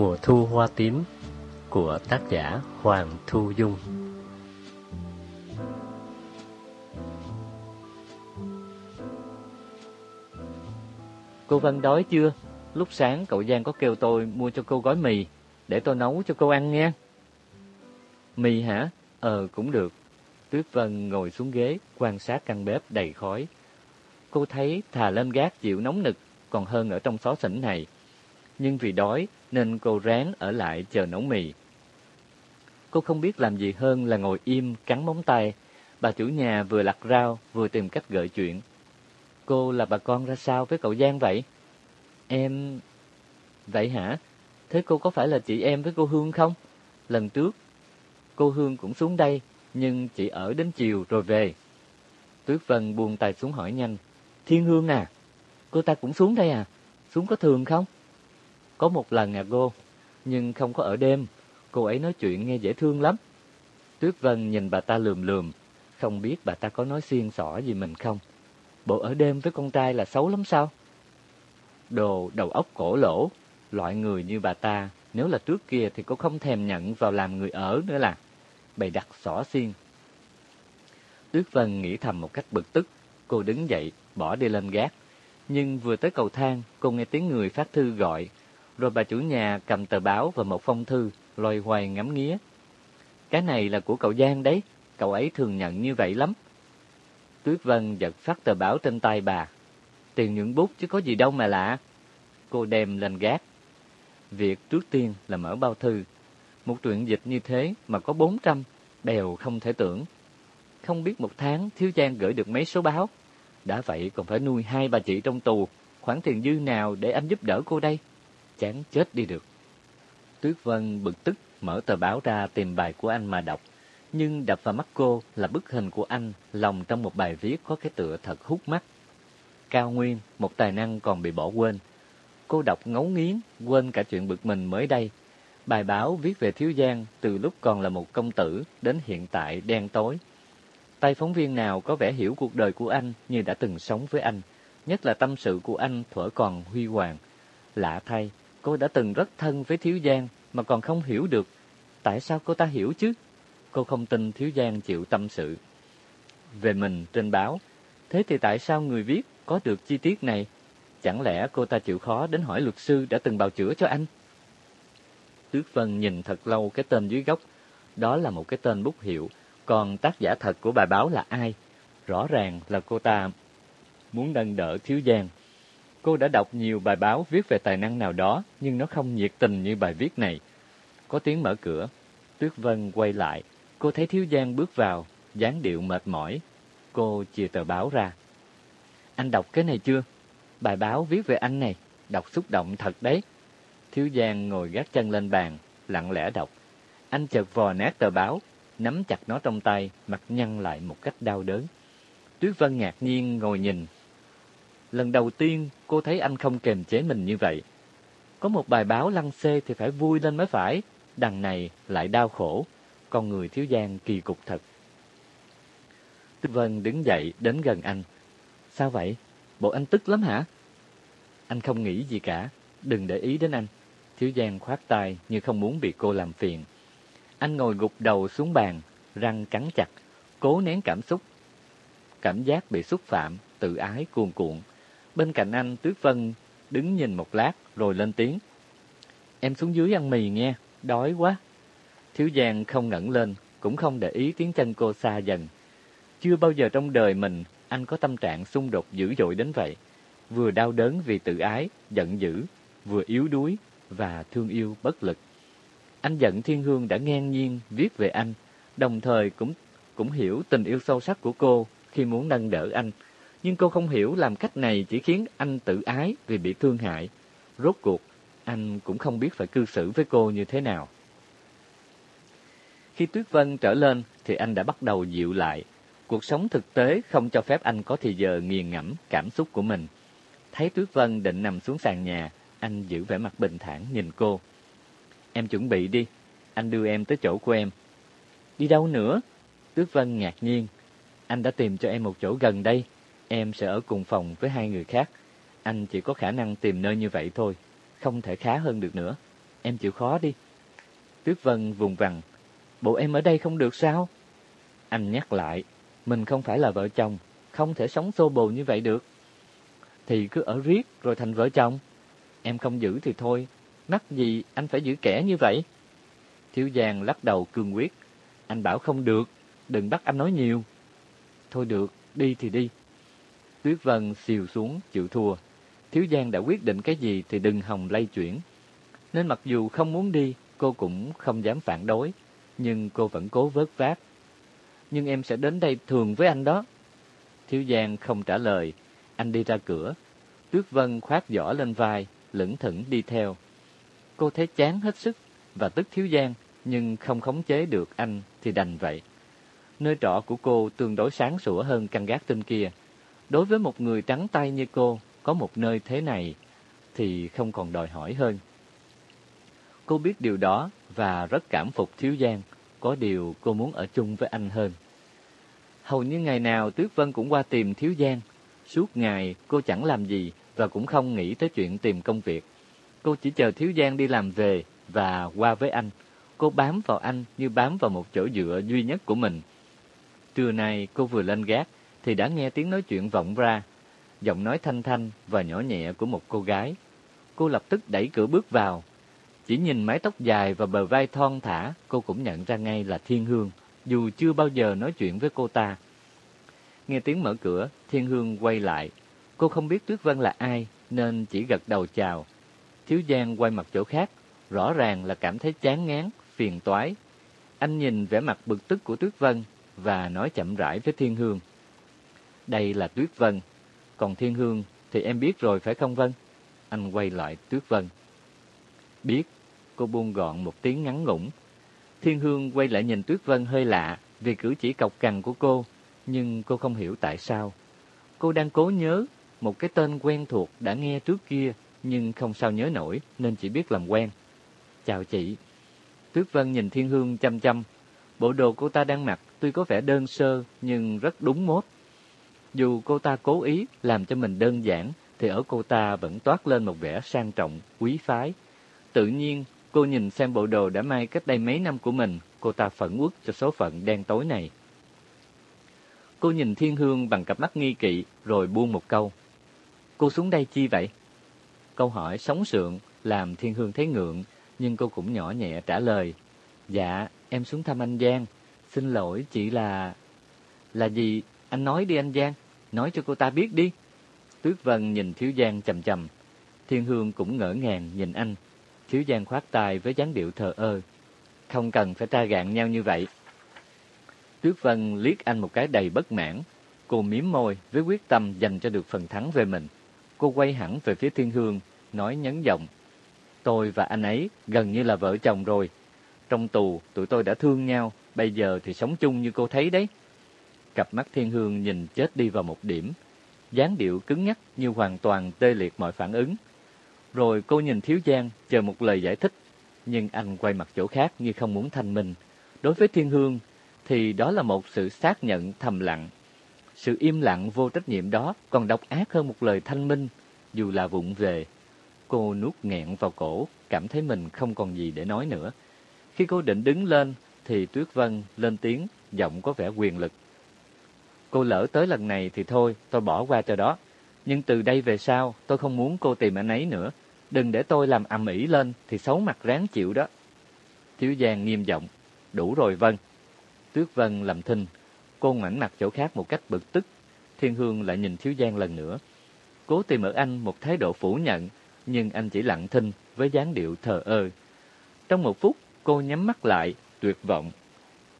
Mùa thu hoa tím của tác giả Hoàng Thu Dung Cô Vân đói chưa? Lúc sáng cậu Giang có kêu tôi mua cho cô gói mì, để tôi nấu cho cô ăn nha. Mì hả? Ờ, cũng được. Tuyết Vân ngồi xuống ghế, quan sát căn bếp đầy khói. Cô thấy thà lên gác chịu nóng nực, còn hơn ở trong xó xỉnh này. Nhưng vì đói, nên cô ráng ở lại chờ nấu mì. Cô không biết làm gì hơn là ngồi im, cắn móng tay. Bà chủ nhà vừa lặt rau, vừa tìm cách gợi chuyện. Cô là bà con ra sao với cậu Giang vậy? Em... Vậy hả? Thế cô có phải là chị em với cô Hương không? Lần trước, cô Hương cũng xuống đây, nhưng chỉ ở đến chiều rồi về. Tuyết Vân buông tay xuống hỏi nhanh. Thiên Hương à, cô ta cũng xuống đây à? Xuống có thường không? Có một lần nhà cô, nhưng không có ở đêm. Cô ấy nói chuyện nghe dễ thương lắm. Tuyết Vân nhìn bà ta lườm lườm, không biết bà ta có nói xiên xỏ gì mình không. Bộ ở đêm với con trai là xấu lắm sao? Đồ đầu óc cổ lỗ, loại người như bà ta, nếu là trước kia thì cô không thèm nhận vào làm người ở nữa là. Bày đặt xỏ xiên. Tuyết Vân nghĩ thầm một cách bực tức, cô đứng dậy, bỏ đi lên gác. Nhưng vừa tới cầu thang, cô nghe tiếng người phát thư gọi, rồi bà chủ nhà cầm tờ báo và một phong thư, loay hoay ngắm nghía. Cái này là của cậu Giang đấy, cậu ấy thường nhận như vậy lắm. Tuyết Vân giật phát tờ báo trên tay bà. Tiền nhuận bút chứ có gì đâu mà lạ. Cô đem lên gác. Việc trước tiên là mở bao thư. Một truyện dịch như thế mà có 400, bèo không thể tưởng. Không biết một tháng Thiếu Giang gửi được mấy số báo. Đã vậy còn phải nuôi hai bà chị trong tù. Khoản tiền dư nào để anh giúp đỡ cô đây? Chán chết đi được. Tuyết Vân bực tức mở tờ báo ra tìm bài của anh mà đọc. Nhưng đập vào mắt cô là bức hình của anh lòng trong một bài viết có cái tựa thật hút mắt. Cao Nguyên, một tài năng còn bị bỏ quên. Cô đọc ngấu nghiến, quên cả chuyện bực mình mới đây. Bài báo viết về Thiếu Giang từ lúc còn là một công tử đến hiện tại đen tối. Tay phóng viên nào có vẻ hiểu cuộc đời của anh như đã từng sống với anh, nhất là tâm sự của anh thuở còn huy hoàng. Lạ thay, cô đã từng rất thân với Thiếu Giang mà còn không hiểu được. Tại sao cô ta hiểu chứ? Cô không tin Thiếu Giang chịu tâm sự. Về mình trên báo, thế thì tại sao người viết có được chi tiết này? Chẳng lẽ cô ta chịu khó đến hỏi luật sư đã từng bào chữa cho anh? Tuyết Vân nhìn thật lâu cái tên dưới gốc. Đó là một cái tên bút hiệu, còn tác giả thật của bài báo là ai? Rõ ràng là cô ta muốn nâng đỡ Thiếu Giang. Cô đã đọc nhiều bài báo viết về tài năng nào đó, nhưng nó không nhiệt tình như bài viết này. Có tiếng mở cửa, Tuyết Vân quay lại, cô thấy Thiếu Giang bước vào, dáng điệu mệt mỏi. Cô chia tờ báo ra. Anh đọc cái này chưa? Bài báo viết về anh này, đọc xúc động thật đấy. Thiếu Giang ngồi gác chân lên bàn, lặng lẽ đọc. Anh chợt vò nát tờ báo, nắm chặt nó trong tay, mặt nhăn lại một cách đau đớn. Tuyết Vân ngạc nhiên ngồi nhìn. Lần đầu tiên cô thấy anh không kềm chế mình như vậy. Có một bài báo lăng xê thì phải vui lên mới phải, đằng này lại đau khổ. Con người thiếu giang kỳ cục thật. Tuyết Vân đứng dậy đến gần anh. Sao vậy? Bộ anh tức lắm hả? Anh không nghĩ gì cả, đừng để ý đến anh. Thiếu Giang khoát tay như không muốn bị cô làm phiền. Anh ngồi gục đầu xuống bàn, răng cắn chặt, cố nén cảm xúc. Cảm giác bị xúc phạm, tự ái cuồn cuộn. Bên cạnh anh, Tuyết Vân đứng nhìn một lát rồi lên tiếng. Em xuống dưới ăn mì nghe, đói quá. Thiếu Giang không ngẩng lên, cũng không để ý tiếng chân cô xa dần. Chưa bao giờ trong đời mình anh có tâm trạng xung đột dữ dội đến vậy. Vừa đau đớn vì tự ái, giận dữ, vừa yếu đuối và thương yêu bất lực. Anh giận Thiên Hương đã ngang nhiên viết về anh, đồng thời cũng cũng hiểu tình yêu sâu sắc của cô khi muốn nâng đỡ anh. Nhưng cô không hiểu làm cách này chỉ khiến anh tự ái vì bị thương hại. Rốt cuộc, anh cũng không biết phải cư xử với cô như thế nào. Khi Tuyết Vân trở lên thì anh đã bắt đầu dịu lại. Cuộc sống thực tế không cho phép anh có thời giờ nghiền ngẫm cảm xúc của mình. Thấy Tuyết Vân định nằm xuống sàn nhà, anh giữ vẻ mặt bình thản nhìn cô. Em chuẩn bị đi, anh đưa em tới chỗ của em. Đi đâu nữa? Tuyết Vân ngạc nhiên. Anh đã tìm cho em một chỗ gần đây. Em sẽ ở cùng phòng với hai người khác. Anh chỉ có khả năng tìm nơi như vậy thôi, không thể khá hơn được nữa. em chịu khó đi. Tuyết Vân vùng vằng, bộ em ở đây không được sao? Anh nhắc lại, mình không phải là vợ chồng, không thể sống xô bồ như vậy được. Thì cứ ở riết rồi thành vợ chồng. Em không giữ thì thôi, mắc gì anh phải giữ kẻ như vậy? Thiếu Giang lắc đầu cương quyết. Anh bảo không được, đừng bắt anh nói nhiều. Thôi được, đi thì đi. Tuyết Vân xìu xuống, chịu thua. Thiếu Giang đã quyết định cái gì thì đừng hòng lay chuyển. Nên mặc dù không muốn đi, cô cũng không dám phản đối, nhưng cô vẫn cố vớt vát. Nhưng em sẽ đến đây thường với anh đó. Thiếu Giang không trả lời, anh đi ra cửa. Tuyết Vân khoác giỏ lên vai, lững thững đi theo. Cô thấy chán hết sức và tức Thiếu Giang, nhưng không khống chế được anh thì đành vậy. Nơi trọ của cô tương đối sáng sủa hơn căn gác tên kia. Đối với một người trắng tay như cô, có một nơi thế này thì không còn đòi hỏi hơn. Cô biết điều đó và rất cảm phục Thiếu Giang, có điều cô muốn ở chung với anh hơn. Hầu như ngày nào Tuyết Vân cũng qua tìm Thiếu Giang. Suốt ngày cô chẳng làm gì và cũng không nghĩ tới chuyện tìm công việc. Cô chỉ chờ Thiếu Giang đi làm về và qua với anh. Cô bám vào anh như bám vào một chỗ dựa duy nhất của mình. Trưa nay cô vừa lên gác thì đã nghe tiếng nói chuyện vọng ra, giọng nói thanh thanh và nhỏ nhẹ của một cô gái. Cô lập tức đẩy cửa bước vào. Chỉ nhìn mái tóc dài và bờ vai thon thả, cô cũng nhận ra ngay là Thiên Hương, dù chưa bao giờ nói chuyện với cô ta. Nghe tiếng mở cửa, Thiên Hương quay lại. Cô không biết Tuyết Vân là ai, nên chỉ gật đầu chào. Thiếu Giang quay mặt chỗ khác, rõ ràng là cảm thấy chán ngán, phiền toái. Anh nhìn vẻ mặt bực tức của Tuyết Vân và nói chậm rãi với Thiên Hương. Đây là Tuyết Vân, còn Thiên Hương thì em biết rồi phải không Vân? Anh quay lại Tuyết Vân. Biết, cô buông gọn một tiếng ngắn ngủn. Thiên Hương quay lại nhìn Tuyết Vân hơi lạ vì cử chỉ cọc cằn của cô, nhưng cô không hiểu tại sao. Cô đang cố nhớ một cái tên quen thuộc đã nghe trước kia nhưng không sao nhớ nổi nên chỉ biết làm quen. Chào chị. Tuyết Vân nhìn Thiên Hương chăm chăm. Bộ đồ cô ta đang mặc tuy có vẻ đơn sơ nhưng rất đúng mốt. Dù cô ta cố ý làm cho mình đơn giản thì ở cô ta vẫn toát lên một vẻ sang trọng, quý phái. Tự nhiên, cô nhìn xem bộ đồ đã may cách đây mấy năm của mình, cô ta phẫn uất cho số phận đen tối này. Cô nhìn Thiên Hương bằng cặp mắt nghi kỵ rồi buông một câu. Cô xuống đây chi vậy? Câu hỏi sống sượng làm Thiên Hương thấy ngượng, nhưng cô cũng nhỏ nhẹ trả lời. Dạ, em xuống thăm anh Giang. Xin lỗi, chỉ là... Là gì? Anh nói đi anh Giang. Nói cho cô ta biết đi. Tuyết Vân nhìn Thiếu Giang chầm chầm. Thiên Hương cũng ngỡ ngàng nhìn anh. Thiếu Giang khoát tay với dáng điệu thờ ơ. Không cần phải tra gạn nhau như vậy. Tuyết Vân liếc anh một cái đầy bất mãn. Cô miếm môi với quyết tâm dành cho được phần thắng về mình. Cô quay hẳn về phía Thiên Hương, nói nhấn giọng. Tôi và anh ấy gần như là vợ chồng rồi. Trong tù, tụi tôi đã thương nhau, bây giờ thì sống chung như cô thấy đấy. Cặp mắt Thiên Hương nhìn chết đi vào một điểm, dáng điệu cứng nhắc như hoàn toàn tê liệt mọi phản ứng. Rồi cô nhìn Thiếu Giang, chờ một lời giải thích, nhưng anh quay mặt chỗ khác như không muốn thanh minh. Đối với Thiên Hương, thì đó là một sự xác nhận thầm lặng. Sự im lặng vô trách nhiệm đó còn độc ác hơn một lời thanh minh, dù là vụng về. Cô nuốt nghẹn vào cổ, cảm thấy mình không còn gì để nói nữa. Khi cô định đứng lên, thì Tuyết Vân lên tiếng, giọng có vẻ quyền lực. Cô lỡ tới lần này thì thôi, tôi bỏ qua cho đó. Nhưng từ đây về sau, tôi không muốn cô tìm anh ấy nữa. Đừng để tôi làm ầm ĩ lên thì xấu mặt ráng chịu đó. Thiếu Giang nghiêm giọng, đủ rồi Vân. Tuyết Vân làm thinh, cô ngoảnh mặt chỗ khác một cách bực tức. Thiên Hương lại nhìn Thiếu Giang lần nữa. Cố tìm ở anh một thái độ phủ nhận, nhưng anh chỉ lặng thinh với dáng điệu thờ ơ. Trong một phút, cô nhắm mắt lại, tuyệt vọng.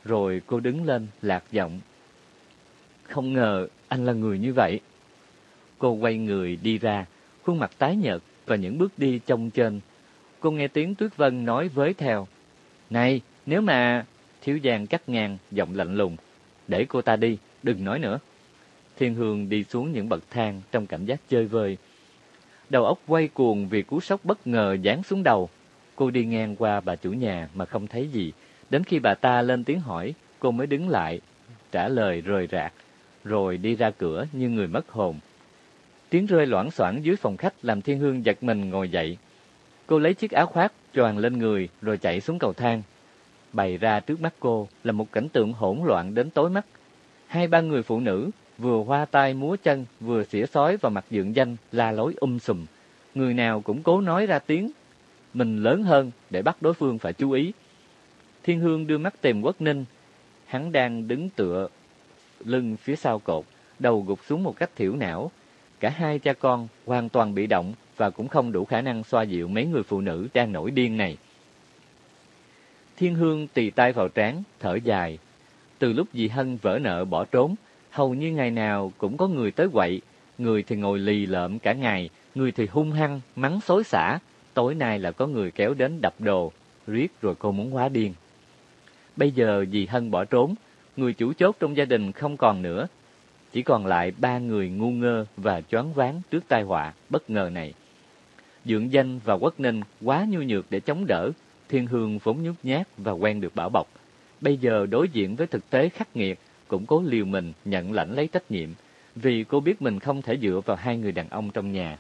Rồi cô đứng lên, lạc giọng. Không ngờ anh là người như vậy. Cô quay người đi ra, khuôn mặt tái nhợt và những bước đi trông trên. Cô nghe tiếng Tuyết Vân nói với theo. Này, nếu mà... Thiếu Giang cắt ngang, giọng lạnh lùng. Để cô ta đi, đừng nói nữa. Thiên Hương đi xuống những bậc thang trong cảm giác chơi vơi. Đầu óc quay cuồng vì cú sốc bất ngờ giáng xuống đầu. Cô đi ngang qua bà chủ nhà mà không thấy gì. Đến khi bà ta lên tiếng hỏi, cô mới đứng lại, trả lời rời rạc, rồi đi ra cửa như người mất hồn. Tiếng rơi loãng xoảng dưới phòng khách làm Thiên Hương giật mình ngồi dậy. Cô lấy chiếc áo khoác choàng lên người rồi chạy xuống cầu thang. Bày ra trước mắt cô là một cảnh tượng hỗn loạn đến tối mắt. Hai ba người phụ nữ vừa hoa tay múa chân, vừa xỉa sói vào mặt dượng danh, la lối um sùm. Người nào cũng cố nói ra tiếng, mình lớn hơn để bắt đối phương phải chú ý. Thiên Hương đưa mắt tìm Quốc Ninh, hắn đang đứng tựa lưng phía sau cột, đầu gục xuống một cách thiểu não. Cả hai cha con hoàn toàn bị động và cũng không đủ khả năng xoa dịu mấy người phụ nữ đang nổi điên này. Thiên Hương tì tay vào trán, thở dài. Từ lúc dì Hân vỡ nợ bỏ trốn, hầu như ngày nào cũng có người tới quậy, người thì ngồi lì lợm cả ngày, người thì hung hăng, mắng xối xả. Tối nay là có người kéo đến đập đồ, riết rồi cô muốn hóa điên. Bây giờ dì Hân bỏ trốn, người chủ chốt trong gia đình không còn nữa. Chỉ còn lại ba người ngu ngơ và choáng váng trước tai họa bất ngờ này. Dượng danh và quốc ninh quá nhu nhược để chống đỡ, thiên hương vốn nhút nhát và quen được bảo bọc. Bây giờ đối diện với thực tế khắc nghiệt, cũng cố liều mình nhận lãnh lấy trách nhiệm, vì cô biết mình không thể dựa vào hai người đàn ông trong nhà.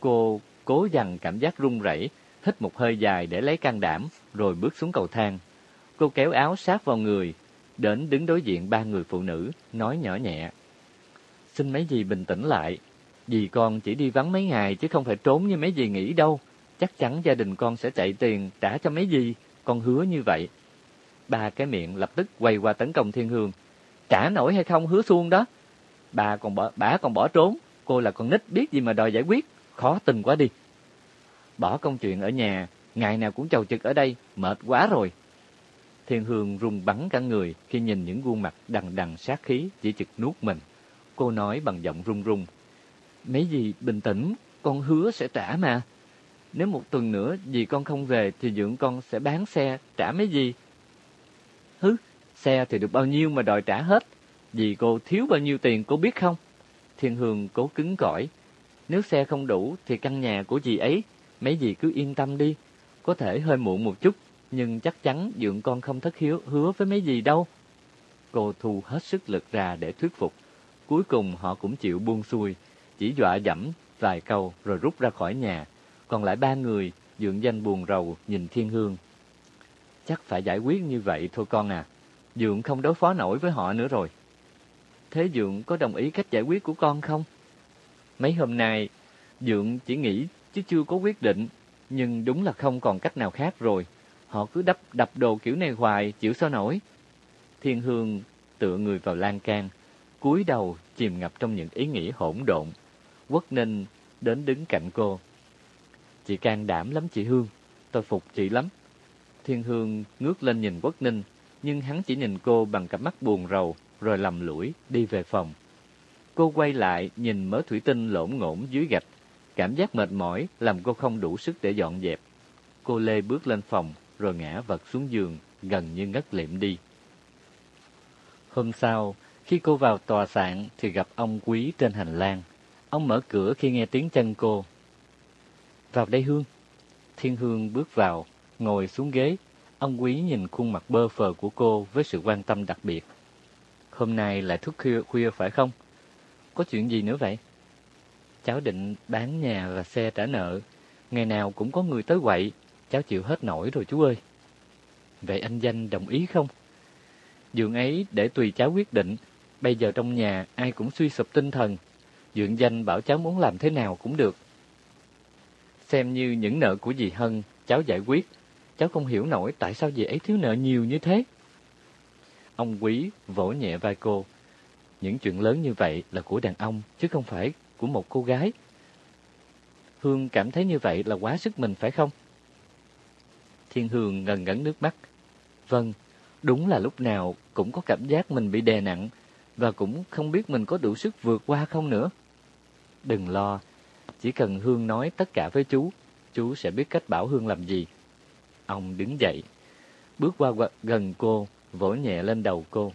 Cô cố dằn cảm giác run rẩy, hít một hơi dài để lấy can đảm, rồi bước xuống cầu thang. Cô kéo áo sát vào người, đến đứng đối diện ba người phụ nữ, nói nhỏ nhẹ. Xin mấy dì bình tĩnh lại, dì con chỉ đi vắng mấy ngày chứ không phải trốn như mấy dì nghĩ đâu. Chắc chắn gia đình con sẽ chạy tiền trả cho mấy dì, con hứa như vậy. Ba cái miệng lập tức quay qua tấn công Thiên Hương. Trả nổi hay không hứa xuông đó. Bà còn bỏ, bà còn bỏ trốn, cô là con nít biết gì mà đòi giải quyết, khó tình quá đi. Bỏ công chuyện ở nhà, ngày nào cũng chầu trực ở đây, mệt quá rồi. Thiên Hương rung bắn cả người khi nhìn những gương mặt đằng đằng sát khí chỉ trực nuốt mình. Cô nói bằng giọng run run. Mấy gì bình tĩnh, con hứa sẽ trả mà. Nếu một tuần nữa dì con không về thì dưỡng con sẽ bán xe, trả mấy gì? Hứ, xe thì được bao nhiêu mà đòi trả hết. Dì cô thiếu bao nhiêu tiền cô biết không? Thiên Hương cố cứng cỏi. Nếu xe không đủ thì căn nhà của dì ấy, mấy dì cứ yên tâm đi. Có thể hơi muộn một chút, nhưng chắc chắn dượng con không thất hiếu hứa với mấy gì đâu. Cô thu hết sức lực ra để thuyết phục. Cuối cùng họ cũng chịu buông xuôi, chỉ dọa dẫm vài câu rồi rút ra khỏi nhà. Còn lại ba người, dượng danh buồn rầu nhìn thiên hương. Chắc phải giải quyết như vậy thôi con à. Dượng không đối phó nổi với họ nữa rồi. Thế Dượng có đồng ý cách giải quyết của con không? Mấy hôm nay, Dượng chỉ nghĩ chứ chưa có quyết định, nhưng đúng là không còn cách nào khác rồi. Họ cứ đập đập đồ kiểu này hoài, chịu sao nổi. Thiên Hương tựa người vào lan can, cúi đầu chìm ngập trong những ý nghĩ hỗn độn. Quốc Ninh đến đứng cạnh cô. Chị can đảm lắm chị Hương, tôi phục chị lắm. Thiên Hương ngước lên nhìn Quốc Ninh, nhưng hắn chỉ nhìn cô bằng cặp mắt buồn rầu, rồi lầm lũi đi về phòng. Cô quay lại nhìn mớ thủy tinh lổn ngổn dưới gạch, cảm giác mệt mỏi làm cô không đủ sức để dọn dẹp. Cô Lê bước lên phòng, rồi ngã vật xuống giường, gần như ngất liệm đi. Hôm sau, khi cô vào tòa sạn thì gặp ông Quý trên hành lang. Ông mở cửa khi nghe tiếng chân cô. Vào đây Hương. Thiên Hương bước vào, ngồi xuống ghế. Ông Quý nhìn khuôn mặt bơ phờ của cô với sự quan tâm đặc biệt. Hôm nay lại thức khuya, khuya phải không? Có chuyện gì nữa vậy? Cháu định bán nhà và xe trả nợ. Ngày nào cũng có người tới quậy. Cháu chịu hết nổi rồi chú ơi. Vậy anh Danh đồng ý không? Dượng ấy để tùy cháu quyết định. Bây giờ trong nhà ai cũng suy sụp tinh thần. Dượng Danh bảo cháu muốn làm thế nào cũng được. Xem như những nợ của dì Hân, cháu giải quyết. Cháu không hiểu nổi tại sao dì ấy thiếu nợ nhiều như thế. Ông Quý vỗ nhẹ vai cô. Những chuyện lớn như vậy là của đàn ông, chứ không phải của một cô gái. Hương cảm thấy như vậy là quá sức mình phải không? Thiên Hương ngần ngấn nước mắt. Vâng, đúng là lúc nào cũng có cảm giác mình bị đè nặng và cũng không biết mình có đủ sức vượt qua không nữa. Đừng lo, chỉ cần Hương nói tất cả với chú, chú sẽ biết cách bảo Hương làm gì. Ông đứng dậy, bước qua gần cô, vỗ nhẹ lên đầu cô.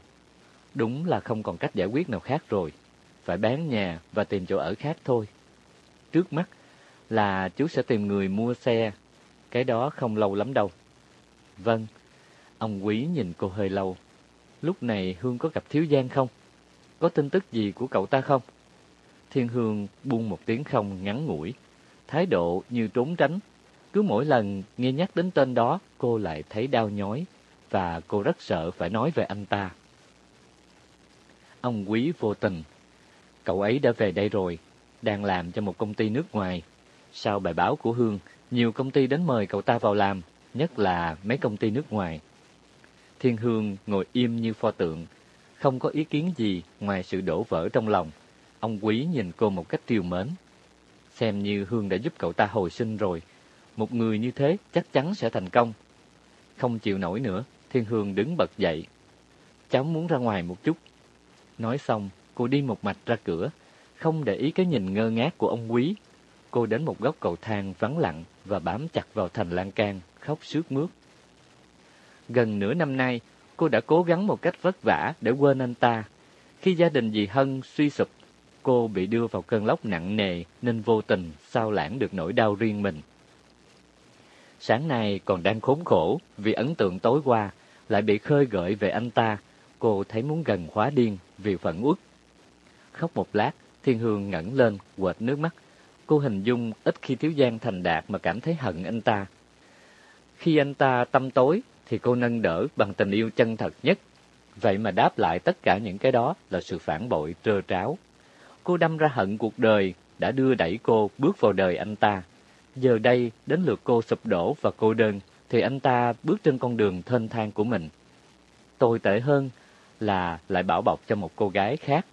Đúng là không còn cách giải quyết nào khác rồi, phải bán nhà và tìm chỗ ở khác thôi. Trước mắt là chú sẽ tìm người mua xe cái đó không lâu lắm đâu. Vâng, ông quý nhìn cô hơi lâu. Lúc này Hương có gặp Thiếu Giang không? Có tin tức gì của cậu ta không? Thiên Hương buông một tiếng không ngắn ngủi, thái độ như trốn tránh. Cứ mỗi lần nghe nhắc đến tên đó, cô lại thấy đau nhói, và cô rất sợ phải nói về anh ta. Ông quý vô tình. Cậu ấy đã về đây rồi, đang làm cho một công ty nước ngoài. Sau bài báo của Hương, nhiều công ty đến mời cậu ta vào làm, nhất là mấy công ty nước ngoài. Thiên Hương ngồi im như pho tượng, không có ý kiến gì ngoài sự đổ vỡ trong lòng. Ông quý nhìn cô một cách triều mến. Xem như Hương đã giúp cậu ta hồi sinh rồi. Một người như thế chắc chắn sẽ thành công. Không chịu nổi nữa, Thiên Hương đứng bật dậy. Cháu muốn ra ngoài một chút. Nói xong, cô đi một mạch ra cửa, không để ý cái nhìn ngơ ngác của ông quý. Cô đến một góc cầu thang vắng lặng và bám chặt vào thành lan can, khóc sướt mướt. Gần nửa năm nay, cô đã cố gắng một cách vất vả để quên anh ta. Khi gia đình dì Hân suy sụp, cô bị đưa vào cơn lốc nặng nề nên vô tình sao lãng được nỗi đau riêng mình. Sáng nay còn đang khốn khổ vì ấn tượng tối qua lại bị khơi gợi về anh ta, cô thấy muốn gần hóa điên vì phận uất. Khóc một lát, Thiên Hương ngẩng lên, quệt nước mắt. Cô hình dung ít khi Thiếu Giang thành đạt mà cảm thấy hận anh ta. Khi anh ta tâm tối, thì cô nâng đỡ bằng tình yêu chân thật nhất. Vậy mà đáp lại tất cả những cái đó là sự phản bội trơ tráo. Cô đâm ra hận cuộc đời đã đưa đẩy cô bước vào đời anh ta. Giờ đây, đến lượt cô sụp đổ và cô đơn, thì anh ta bước trên con đường thênh thang của mình. Tồi tệ hơn là lại bảo bọc cho một cô gái khác.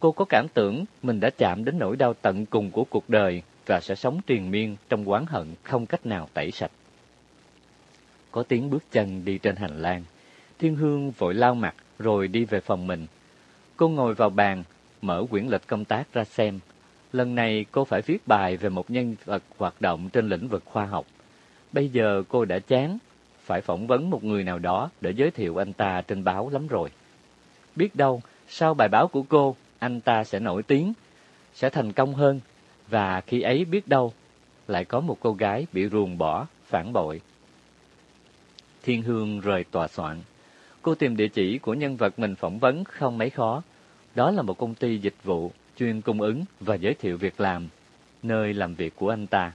Cô có cảm tưởng mình đã chạm đến nỗi đau tận cùng của cuộc đời và sẽ sống triền miên trong oán hận không cách nào tẩy sạch. Có tiếng bước chân đi trên hành lang. Thiên Hương vội lau mặt rồi đi về phòng mình. Cô ngồi vào bàn, mở quyển lịch công tác ra xem. Lần này cô phải viết bài về một nhân vật hoạt động trên lĩnh vực khoa học. Bây giờ cô đã chán, phải phỏng vấn một người nào đó để giới thiệu anh ta trên báo lắm rồi. Biết đâu, sau bài báo của cô, anh ta sẽ nổi tiếng, sẽ thành công hơn, và khi ấy biết đâu, lại có một cô gái bị ruồng bỏ, phản bội. Thiên Hương rời tòa soạn. Cô tìm địa chỉ của nhân vật mình phỏng vấn không mấy khó. Đó là một công ty dịch vụ chuyên cung ứng và giới thiệu việc làm, nơi làm việc của anh ta.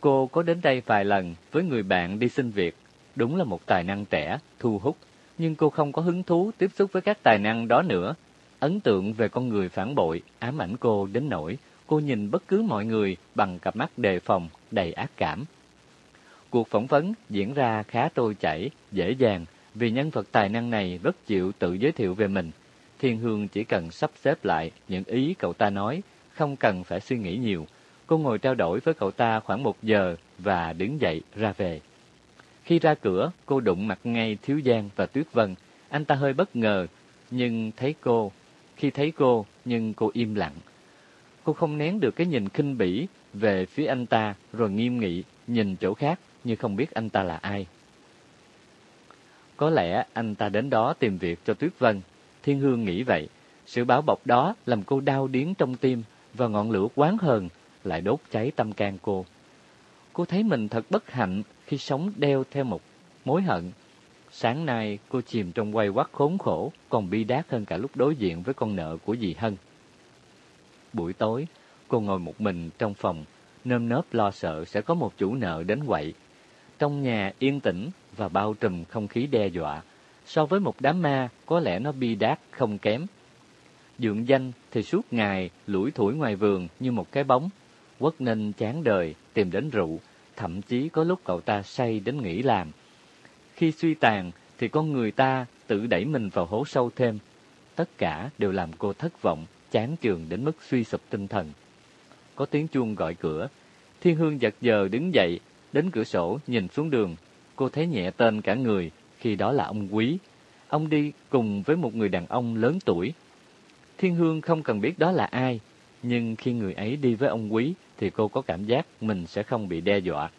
Cô có đến đây vài lần với người bạn đi xin việc. Đúng là một tài năng trẻ, thu hút. Nhưng cô không có hứng thú tiếp xúc với các tài năng đó nữa. Ấn tượng về con người phản bội ám ảnh cô đến nỗi cô nhìn bất cứ mọi người bằng cặp mắt đề phòng, đầy ác cảm. Cuộc phỏng vấn diễn ra khá trôi chảy, dễ dàng vì nhân vật tài năng này rất chịu tự giới thiệu về mình. Thiên Hương chỉ cần sắp xếp lại những ý cậu ta nói, không cần phải suy nghĩ nhiều. Cô ngồi trao đổi với cậu ta khoảng một giờ và đứng dậy ra về. Khi ra cửa, cô đụng mặt ngay Thiếu Giang và Tuyết Vân. Anh ta hơi bất ngờ, nhưng thấy cô, khi thấy cô, nhưng cô im lặng. Cô không nén được cái nhìn khinh bỉ về phía anh ta rồi nghiêm nghị nhìn chỗ khác như không biết anh ta là ai. Có lẽ anh ta đến đó tìm việc cho Tuyết Vân. Thiên Hương nghĩ vậy. Sự báo bọc đó làm cô đau điếng trong tim và ngọn lửa quán hờn lại đốt cháy tâm can cô. Cô thấy mình thật bất hạnh khi sống đeo theo một mối hận. Sáng nay cô chìm trong quay quắt khốn khổ, còn bi đát hơn cả lúc đối diện với con nợ của dì Hân. Buổi tối, cô ngồi một mình trong phòng, nơm nớp lo sợ sẽ có một chủ nợ đến quậy. Trong nhà yên tĩnh và bao trùm không khí đe dọa, so với một đám ma có lẽ nó bi đát không kém. Dượng danh thì suốt ngày lủi thủi ngoài vườn như một cái bóng, quất ninh chán đời, tìm đến rượu, thậm chí có lúc cậu ta say đến nghỉ làm. Khi suy tàn thì con người ta tự đẩy mình vào hố sâu thêm. Tất cả đều làm cô thất vọng, chán trường đến mức suy sụp tinh thần. Có tiếng chuông gọi cửa. Thiên Hương giật giờ đứng dậy, đến cửa sổ nhìn xuống đường. Cô thấy nhẹ tên cả người, khi đó là ông Quý. Ông đi cùng với một người đàn ông lớn tuổi. Thiên Hương không cần biết đó là ai, nhưng khi người ấy đi với ông Quý thì cô có cảm giác mình sẽ không bị đe dọa.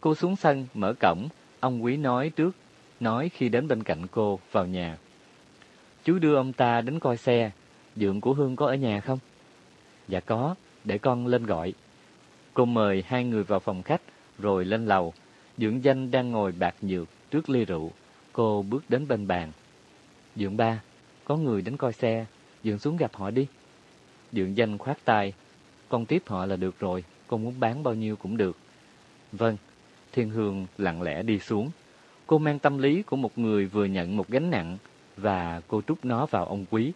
Cô xuống sân, mở cổng, ông Quý nói trước, nói khi đến bên cạnh cô vào nhà. Chú đưa ông ta đến coi xe, dượng của Hương có ở nhà không? Dạ có, để con lên gọi. Cô mời hai người vào phòng khách, rồi lên lầu. Dượng danh đang ngồi bạc nhược trước ly rượu. Cô bước đến bên bàn. Dượng ba, có người đến coi xe, dượng xuống gặp họ đi. Dượng danh khoát tay, con tiếp họ là được rồi, con muốn bán bao nhiêu cũng được. Vâng, Thiên Hương lặng lẽ đi xuống. Cô mang tâm lý của một người vừa nhận một gánh nặng và cô trút nó vào ông quý.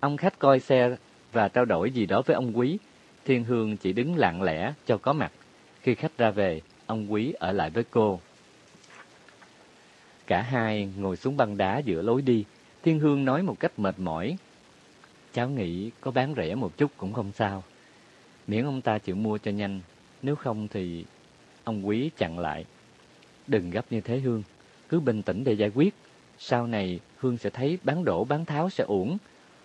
Ông khách coi xe và trao đổi gì đó với ông quý. Thiên Hương chỉ đứng lặng lẽ cho có mặt. Khi khách ra về, ông quý ở lại với cô. Cả hai ngồi xuống băng đá giữa lối đi. Thiên Hương nói một cách mệt mỏi. Cháu nghĩ có bán rẻ một chút cũng không sao. Miễn ông ta chịu mua cho nhanh. Nếu không thì... Ông quý chặn lại. Đừng gấp như thế Hương. Cứ bình tĩnh để giải quyết. Sau này Hương sẽ thấy bán đổ bán tháo sẽ uổng.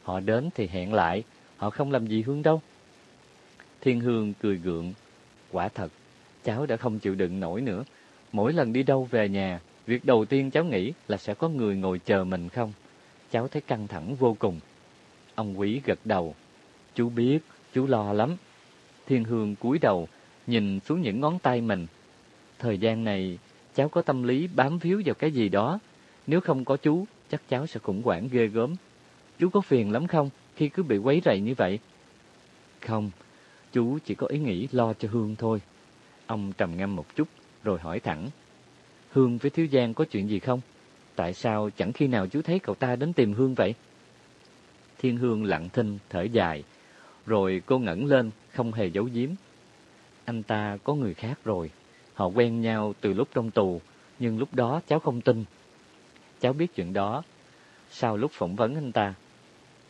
Họ đến thì hẹn lại. Họ không làm gì Hương đâu. Thiên Hương cười gượng. Quả thật, cháu đã không chịu đựng nổi nữa. Mỗi lần đi đâu về nhà, việc đầu tiên cháu nghĩ là sẽ có người ngồi chờ mình không. Cháu thấy căng thẳng vô cùng. Ông quý gật đầu. Chú biết, chú lo lắm. Thiên Hương cúi đầu, nhìn xuống những ngón tay mình. Thời gian này, cháu có tâm lý bám víu vào cái gì đó. Nếu không có chú, chắc cháu sẽ khủng hoảng ghê gớm. Chú có phiền lắm không khi cứ bị quấy rầy như vậy? Không, chú chỉ có ý nghĩ lo cho Hương thôi. Ông trầm ngâm một chút, rồi hỏi thẳng. Hương với Thiếu Giang có chuyện gì không? Tại sao chẳng khi nào chú thấy cậu ta đến tìm Hương vậy? Thiên Hương lặng thinh, thở dài. Rồi cô ngẩng lên, không hề giấu giếm. Anh ta có người khác rồi. Họ quen nhau từ lúc trong tù, nhưng lúc đó cháu không tin. Cháu biết chuyện đó. Sau lúc phỏng vấn anh ta,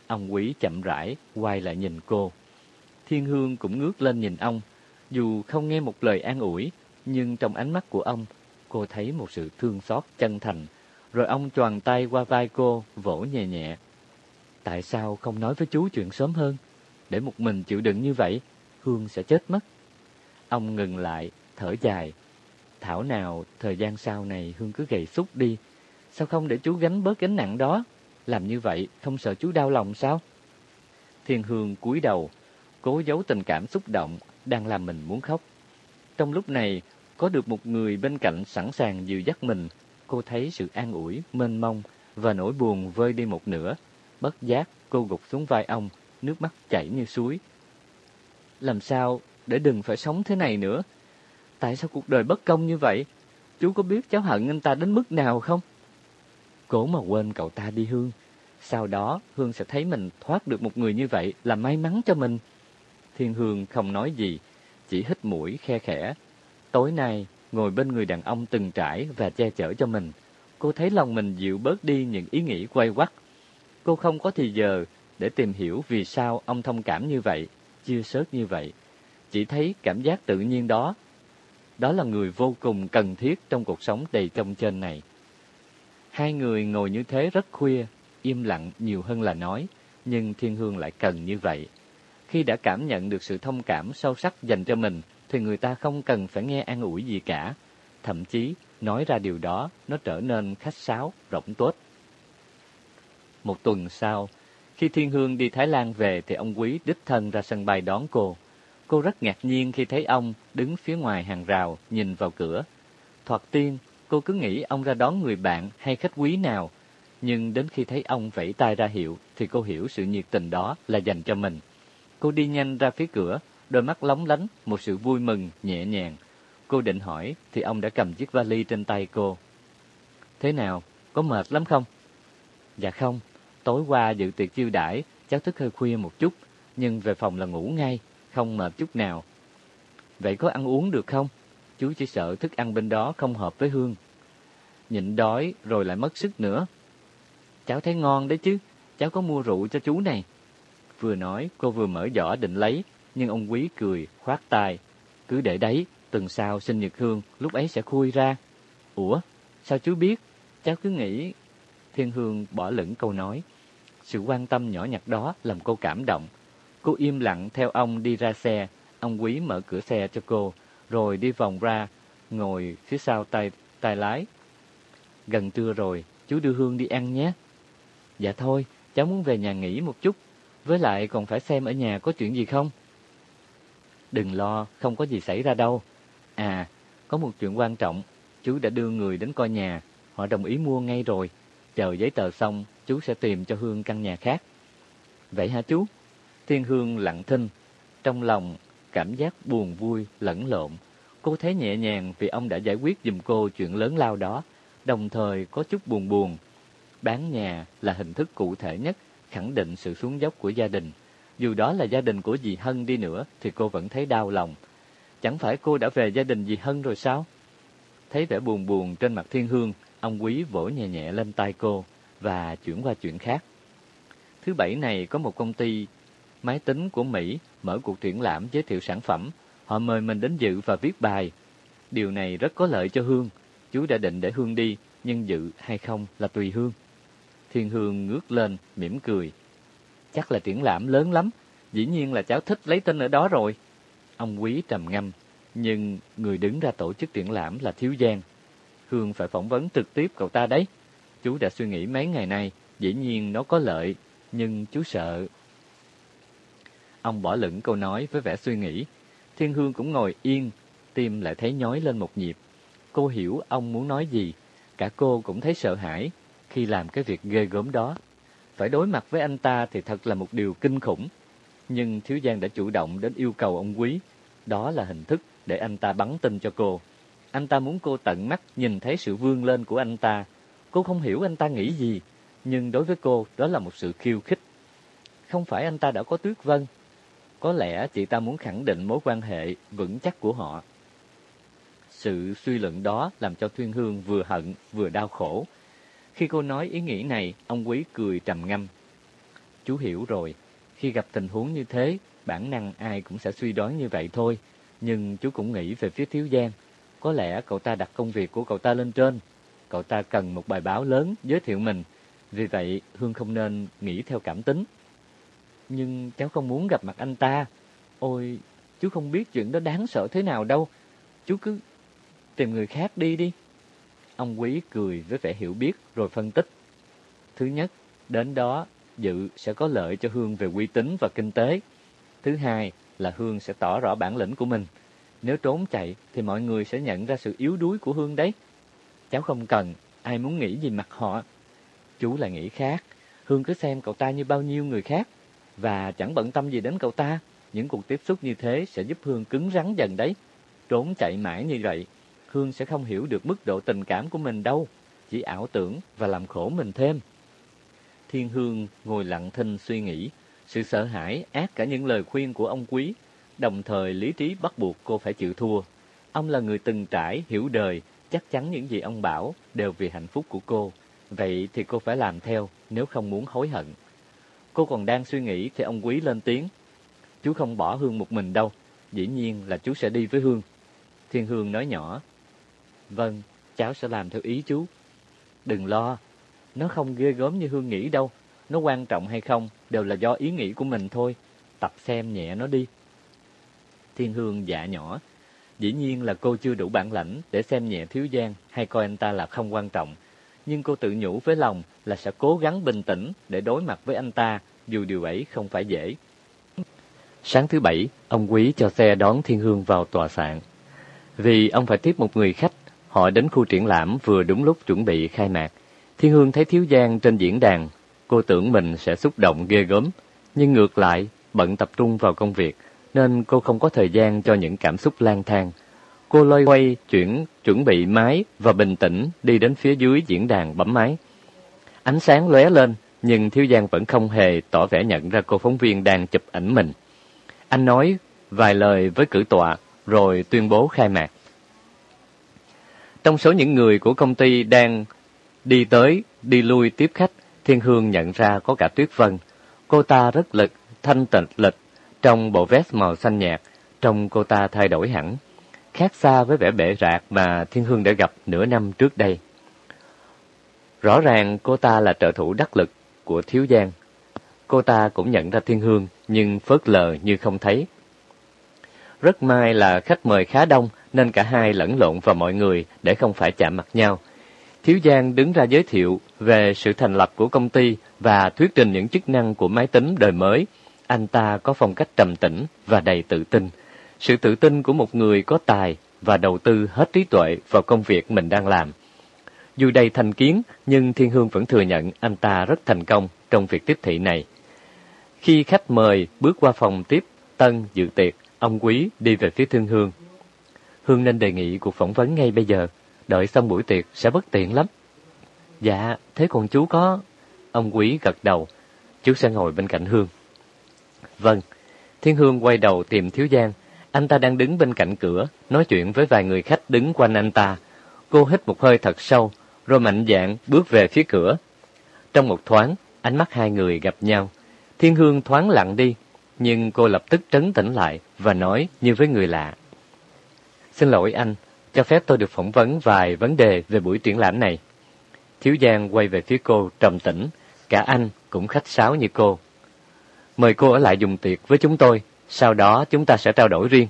ông quý chậm rãi quay lại nhìn cô. Thiên Hương cũng ngước lên nhìn ông. Dù không nghe một lời an ủi, nhưng trong ánh mắt của ông, cô thấy một sự thương xót chân thành. Rồi ông choàng tay qua vai cô, vỗ nhẹ nhẹ. Tại sao không nói với chú chuyện sớm hơn? Để một mình chịu đựng như vậy, Hương sẽ chết mất. Ông ngừng lại, thở dài. Thảo nào, thời gian sau này Hương cứ gầy xúc đi. Sao không để chú gánh bớt gánh nặng đó? Làm như vậy, không sợ chú đau lòng sao? Thiên Hương cúi đầu, cố giấu tình cảm xúc động, đang làm mình muốn khóc. Trong lúc này, có được một người bên cạnh sẵn sàng dìu dắt mình, cô thấy sự an ủi, mênh mông và nỗi buồn vơi đi một nửa. Bất giác, cô gục xuống vai ông, nước mắt chảy như suối. Làm sao để đừng phải sống thế này nữa? Tại sao cuộc đời bất công như vậy? Chú có biết cháu hận anh ta đến mức nào không? Cố mà quên cậu ta đi Hương. Sau đó, Hương sẽ thấy mình thoát được một người như vậy là may mắn cho mình. Thiên Hương không nói gì, chỉ hít mũi khe khẽ. Tối nay, ngồi bên người đàn ông từng trải và che chở cho mình, cô thấy lòng mình dịu bớt đi những ý nghĩ quay quắt. Cô không có thì giờ để tìm hiểu vì sao ông thông cảm như vậy, chia sớt như vậy. Chỉ thấy cảm giác tự nhiên đó. Đó là người vô cùng cần thiết trong cuộc sống đầy trông trên này. Hai người ngồi như thế rất khuya, im lặng nhiều hơn là nói, nhưng Thiên Hương lại cần như vậy. Khi đã cảm nhận được sự thông cảm sâu sắc dành cho mình, thì người ta không cần phải nghe an ủi gì cả. Thậm chí, nói ra điều đó, nó trở nên khách sáo, rộng tốt. Một tuần sau, khi Thiên Hương đi Thái Lan về thì ông Quý đích thân ra sân bay đón cô. Cô rất ngạc nhiên khi thấy ông đứng phía ngoài hàng rào nhìn vào cửa. Thoạt tiên, cô cứ nghĩ ông ra đón người bạn hay khách quý nào. Nhưng đến khi thấy ông vẫy tay ra hiệu thì cô hiểu sự nhiệt tình đó là dành cho mình. Cô đi nhanh ra phía cửa, đôi mắt lóng lánh, một sự vui mừng, nhẹ nhàng. Cô định hỏi thì ông đã cầm chiếc vali trên tay cô. Thế nào, có mệt lắm không? Dạ không, tối qua dự tiệc chiêu đãi, cháu thức hơi khuya một chút, nhưng về phòng là ngủ ngay, không mệt chút nào. Vậy có ăn uống được không? Chú chỉ sợ thức ăn bên đó không hợp với Hương. Nhịn đói rồi lại mất sức nữa. Cháu thấy ngon đấy chứ, cháu có mua rượu cho chú này. Vừa nói, cô vừa mở giỏ định lấy, nhưng ông quý cười, khoát tay. Cứ để đấy, tuần sau sinh nhật Hương, lúc ấy sẽ khui ra. Ủa, sao chú biết? Cháu cứ nghĩ... Thiên Hương bỏ lửng câu nói. Sự quan tâm nhỏ nhặt đó làm cô cảm động. Cô im lặng theo ông đi ra xe. Ông quý mở cửa xe cho cô, rồi đi vòng ra, ngồi phía sau tay, tay lái. Gần trưa rồi, chú đưa Hương đi ăn nhé. Dạ thôi, cháu muốn về nhà nghỉ một chút. Với lại còn phải xem ở nhà có chuyện gì không. Đừng lo, không có gì xảy ra đâu. À, có một chuyện quan trọng. Chú đã đưa người đến coi nhà. Họ đồng ý mua ngay rồi. Chờ giấy tờ xong, chú sẽ tìm cho Hương căn nhà khác. Vậy hả chú? Thiên Hương lặng thinh. Trong lòng, cảm giác buồn vui, lẫn lộn. Cô thấy nhẹ nhàng vì ông đã giải quyết giùm cô chuyện lớn lao đó, đồng thời có chút buồn buồn. Bán nhà là hình thức cụ thể nhất, khẳng định sự xuống dốc của gia đình. Dù đó là gia đình của dì Hân đi nữa thì cô vẫn thấy đau lòng. Chẳng phải cô đã về gia đình dì Hân rồi sao? Thấy vẻ buồn buồn trên mặt Thiên Hương, ông Quý vỗ nhẹ nhẹ lên tay cô và chuyển qua chuyện khác. Thứ bảy này có một công ty máy tính của Mỹ mở cuộc triển lãm giới thiệu sản phẩm. Họ mời mình đến dự và viết bài. Điều này rất có lợi cho Hương. Chú đã định để Hương đi, nhưng dự hay không là tùy Hương. Thiên Hương ngước lên, mỉm cười. Chắc là triển lãm lớn lắm, dĩ nhiên là cháu thích lấy tên ở đó rồi. Ông Quý trầm ngâm, nhưng người đứng ra tổ chức triển lãm là Thiếu Giang. Hương phải phỏng vấn trực tiếp cậu ta đấy. Chú đã suy nghĩ mấy ngày nay, dĩ nhiên nó có lợi, nhưng chú sợ. Ông bỏ lửng câu nói với vẻ suy nghĩ. Thiên Hương cũng ngồi yên, tim lại thấy nhói lên một nhịp. Cô hiểu ông muốn nói gì, cả cô cũng thấy sợ hãi khi làm cái việc ghê gớm đó. Phải đối mặt với anh ta thì thật là một điều kinh khủng. Nhưng Thiếu Giang đã chủ động đến yêu cầu ông Quý. Đó là hình thức để anh ta bắn tin cho cô. Anh ta muốn cô tận mắt nhìn thấy sự vươn lên của anh ta. Cô không hiểu anh ta nghĩ gì, nhưng đối với cô đó là một sự khiêu khích. Không phải anh ta đã có tuyết vân. Có lẽ chị ta muốn khẳng định mối quan hệ vững chắc của họ. Sự suy luận đó làm cho Thuyên Hương vừa hận vừa đau khổ. Khi cô nói ý nghĩ này, ông Quý cười trầm ngâm. Chú hiểu rồi, khi gặp tình huống như thế, bản năng ai cũng sẽ suy đoán như vậy thôi. Nhưng chú cũng nghĩ về phía Thiếu Giang. Có lẽ cậu ta đặt công việc của cậu ta lên trên. Cậu ta cần một bài báo lớn giới thiệu mình. Vì vậy, Hương không nên nghĩ theo cảm tính. Nhưng cháu không muốn gặp mặt anh ta. Ôi, chú không biết chuyện đó đáng sợ thế nào đâu. Chú cứ tìm người khác đi đi. Ông Quý cười với vẻ hiểu biết rồi phân tích. Thứ nhất, đến đó Dự sẽ có lợi cho Hương về uy tín và kinh tế. Thứ hai là Hương sẽ tỏ rõ bản lĩnh của mình. Nếu trốn chạy thì mọi người sẽ nhận ra sự yếu đuối của Hương đấy. Cháu không cần, ai muốn nghĩ gì mặt họ. Chú lại nghĩ khác, Hương cứ xem cậu ta như bao nhiêu người khác và chẳng bận tâm gì đến cậu ta. Những cuộc tiếp xúc như thế sẽ giúp Hương cứng rắn dần đấy. Trốn chạy mãi như vậy, Hương sẽ không hiểu được mức độ tình cảm của mình đâu, chỉ ảo tưởng và làm khổ mình thêm. Thiên Hương ngồi lặng thinh suy nghĩ, sự sợ hãi ác cả những lời khuyên của ông Quý, đồng thời lý trí bắt buộc cô phải chịu thua. Ông là người từng trải, hiểu đời, chắc chắn những gì ông bảo đều vì hạnh phúc của cô. Vậy thì cô phải làm theo nếu không muốn hối hận. Cô còn đang suy nghĩ thì ông Quý lên tiếng. Chú không bỏ Hương một mình đâu, dĩ nhiên là chú sẽ đi với Hương. Thiên Hương nói nhỏ. Vâng, cháu sẽ làm theo ý chú. Đừng lo, nó không ghê gớm như Hương nghĩ đâu. Nó quan trọng hay không đều là do ý nghĩ của mình thôi. Tập xem nhẹ nó đi. Thiên Hương dạ nhỏ. Dĩ nhiên là cô chưa đủ bản lãnh để xem nhẹ Thiếu Giang hay coi anh ta là không quan trọng. Nhưng cô tự nhủ với lòng là sẽ cố gắng bình tĩnh để đối mặt với anh ta, dù điều ấy không phải dễ. Sáng thứ bảy, ông Quý cho xe đón Thiên Hương vào tòa soạn. Vì ông phải tiếp một người khách, họ đến khu triển lãm vừa đúng lúc chuẩn bị khai mạc. Thiên Hương thấy Thiếu Giang trên diễn đàn, cô tưởng mình sẽ xúc động ghê gớm, nhưng ngược lại, bận tập trung vào công việc, nên cô không có thời gian cho những cảm xúc lang thang. Cô loay quay, chuyển, chuẩn bị máy và bình tĩnh đi đến phía dưới diễn đàn bấm máy. Ánh sáng lóe lên, nhưng Thiếu Giang vẫn không hề tỏ vẻ nhận ra cô phóng viên đang chụp ảnh mình. Anh nói vài lời với cử tọa, rồi tuyên bố khai mạc. Trong số những người của công ty đang Đi tới, đi lui tiếp khách, Thiên Hương nhận ra có cả Tuyết Vân. Cô ta rất lực, thanh tịnh lịch, trong bộ vest màu xanh nhạt, trong cô ta thay đổi hẳn, khác xa với vẻ bể rạc mà Thiên Hương đã gặp nửa năm trước đây. Rõ ràng cô ta là trợ thủ đắc lực của Thiếu Giang. Cô ta cũng nhận ra Thiên Hương, nhưng phớt lờ như không thấy. Rất may là khách mời khá đông, nên cả hai lẫn lộn vào mọi người để không phải chạm mặt nhau. Thiếu Giang đứng ra giới thiệu về sự thành lập của công ty và thuyết trình những chức năng của máy tính đời mới. Anh ta có phong cách trầm tĩnh và đầy tự tin. Sự tự tin của một người có tài và đầu tư hết trí tuệ vào công việc mình đang làm. Dù đầy thành kiến, nhưng Thiên Hương vẫn thừa nhận anh ta rất thành công trong việc tiếp thị này. Khi khách mời bước qua phòng tiếp tân dự tiệc, ông Quý đi về phía Thiên Hương. Hương nên đề nghị cuộc phỏng vấn ngay bây giờ, đợi xong buổi tiệc sẽ bất tiện lắm. Dạ, thế còn chú có... Ông quý gật đầu, chú sẽ ngồi bên cạnh Hương. Vâng, Thiên Hương quay đầu tìm Thiếu Giang. Anh ta đang đứng bên cạnh cửa, nói chuyện với vài người khách đứng quanh anh ta. Cô hít một hơi thật sâu, rồi mạnh dạn bước về phía cửa. Trong một thoáng, ánh mắt hai người gặp nhau. Thiên Hương thoáng lặng đi, nhưng cô lập tức trấn tĩnh lại và nói như với người lạ. Xin lỗi anh, cho phép tôi được phỏng vấn vài vấn đề về buổi triển lãm này. Thiếu Giang quay về phía cô trầm tĩnh, cả anh cũng khách sáo như cô. Mời cô ở lại dùng tiệc với chúng tôi, sau đó chúng ta sẽ trao đổi riêng.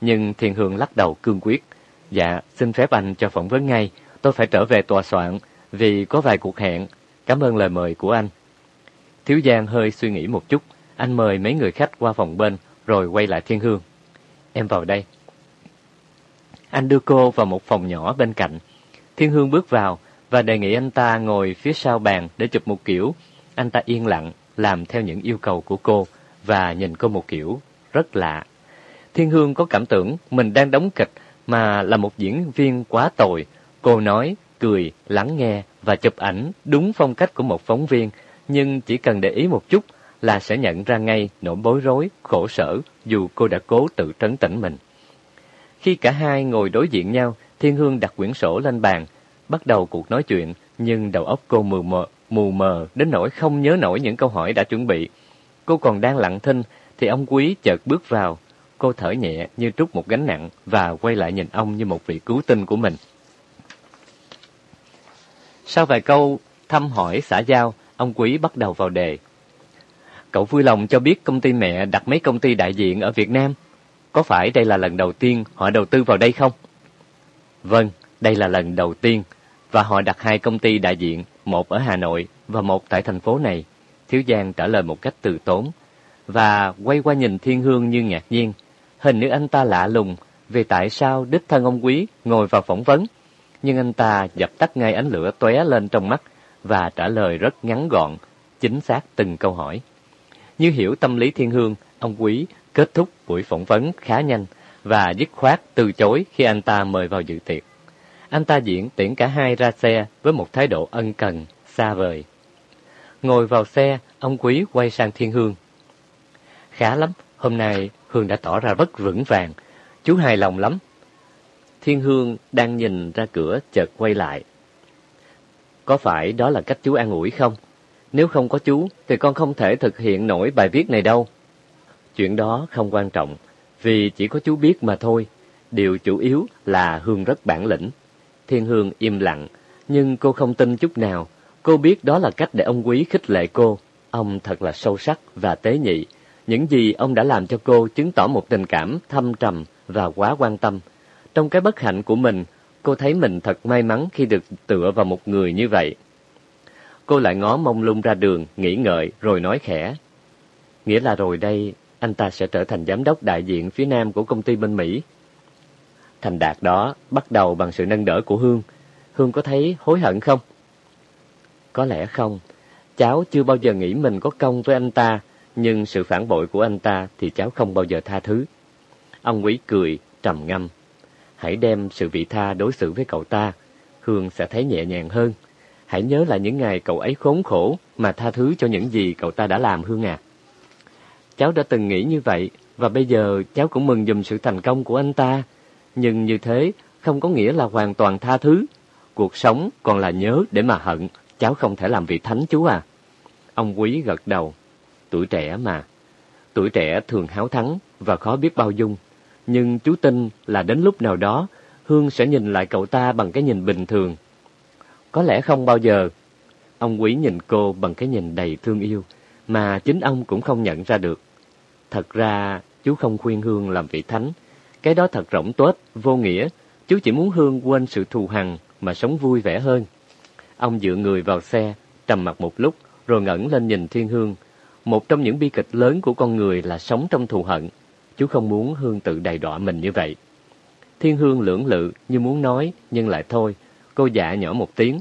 Nhưng Thiên Hương lắc đầu cương quyết. Dạ, xin phép anh cho phỏng vấn ngay, tôi phải trở về tòa soạn vì có vài cuộc hẹn. Cảm ơn lời mời của anh. Thiếu Giang hơi suy nghĩ một chút, anh mời mấy người khách qua phòng bên rồi quay lại Thiên Hương. Em vào đây. Anh đưa cô vào một phòng nhỏ bên cạnh. Thiên Hương bước vào và đề nghị anh ta ngồi phía sau bàn để chụp một kiểu. Anh ta yên lặng, làm theo những yêu cầu của cô và nhìn cô một kiểu rất lạ. Thiên Hương có cảm tưởng mình đang đóng kịch mà là một diễn viên quá tồi. Cô nói, cười, lắng nghe và chụp ảnh đúng phong cách của một phóng viên, nhưng chỉ cần để ý một chút là sẽ nhận ra ngay nỗi bối rối, khổ sở dù cô đã cố tự trấn tĩnh mình. Khi cả hai ngồi đối diện nhau, Thiên Hương đặt quyển sổ lên bàn, bắt đầu cuộc nói chuyện, nhưng đầu óc cô mù mờ, mù mờ đến nỗi không nhớ nổi những câu hỏi đã chuẩn bị. Cô còn đang lặng thinh thì ông quý chợt bước vào. Cô thở nhẹ như trút một gánh nặng và quay lại nhìn ông như một vị cứu tinh của mình. Sau vài câu thăm hỏi xã giao, ông quý bắt đầu vào đề. Cậu vui lòng cho biết công ty mẹ đặt mấy công ty đại diện ở Việt Nam. Có phải đây là lần đầu tiên họ đầu tư vào đây không? Vâng, đây là lần đầu tiên và họ đặt hai công ty đại diện, một ở Hà Nội và một tại thành phố này. Thiếu Giang trả lời một cách từ tốn và quay qua nhìn Thiên Hương như ngạc nhiên. Hình như anh ta lạ lùng về tại sao đích thân ông quý ngồi vào phỏng vấn. Nhưng anh ta dập tắt ngay ánh lửa tóe lên trong mắt và trả lời rất ngắn gọn, chính xác từng câu hỏi. Như hiểu tâm lý Thiên Hương, ông quý kết thúc buổi phỏng vấn khá nhanh và dứt khoát từ chối khi anh ta mời vào dự tiệc. Anh ta diễn tiễn cả hai ra xe với một thái độ ân cần, xa vời. Ngồi vào xe, ông quý quay sang Thiên Hương. Khá lắm, hôm nay Hương đã tỏ ra rất vững vàng. Chú hài lòng lắm. Thiên Hương đang nhìn ra cửa chợt quay lại. Có phải đó là cách chú an ủi không? Nếu không có chú, thì con không thể thực hiện nổi bài viết này đâu. Chuyện đó không quan trọng, vì chỉ có chú biết mà thôi. Điều chủ yếu là Hương rất bản lĩnh. Thiên Hương im lặng, nhưng cô không tin chút nào. Cô biết đó là cách để ông quý khích lệ cô. Ông thật là sâu sắc và tế nhị. Những gì ông đã làm cho cô chứng tỏ một tình cảm thâm trầm và quá quan tâm. Trong cái bất hạnh của mình, cô thấy mình thật may mắn khi được tựa vào một người như vậy. Cô lại ngó mông lung ra đường, nghĩ ngợi rồi nói khẽ. Nghĩa là rồi đây, anh ta sẽ trở thành giám đốc đại diện phía nam của công ty bên Mỹ. Thành đạt đó bắt đầu bằng sự nâng đỡ của Hương. Hương có thấy hối hận không? Có lẽ không. Cháu chưa bao giờ nghĩ mình có công với anh ta, nhưng sự phản bội của anh ta thì cháu không bao giờ tha thứ. Ông quý cười, trầm ngâm. Hãy đem sự vị tha đối xử với cậu ta, Hương sẽ thấy nhẹ nhàng hơn. Hãy nhớ lại những ngày cậu ấy khốn khổ mà tha thứ cho những gì cậu ta đã làm Hương à. Cháu đã từng nghĩ như vậy, và bây giờ cháu cũng mừng dùm sự thành công của anh ta. Nhưng như thế không có nghĩa là hoàn toàn tha thứ. Cuộc sống còn là nhớ để mà hận, cháu không thể làm vị thánh chú à. Ông quý gật đầu. Tuổi trẻ mà. Tuổi trẻ thường háo thắng và khó biết bao dung. Nhưng chú tin là đến lúc nào đó, Hương sẽ nhìn lại cậu ta bằng cái nhìn bình thường. Có lẽ không bao giờ. Ông quý nhìn cô bằng cái nhìn đầy thương yêu, mà chính ông cũng không nhận ra được. Thật ra, chú không khuyên Hương làm vị thánh. Cái đó thật rỗng tuếch, vô nghĩa. Chú chỉ muốn Hương quên sự thù hằn mà sống vui vẻ hơn. Ông dựa người vào xe, trầm mặt một lúc, rồi ngẩng lên nhìn Thiên Hương. Một trong những bi kịch lớn của con người là sống trong thù hận. Chú không muốn Hương tự đầy đọa mình như vậy. Thiên Hương lưỡng lự như muốn nói, nhưng lại thôi. Cô dạ nhỏ một tiếng,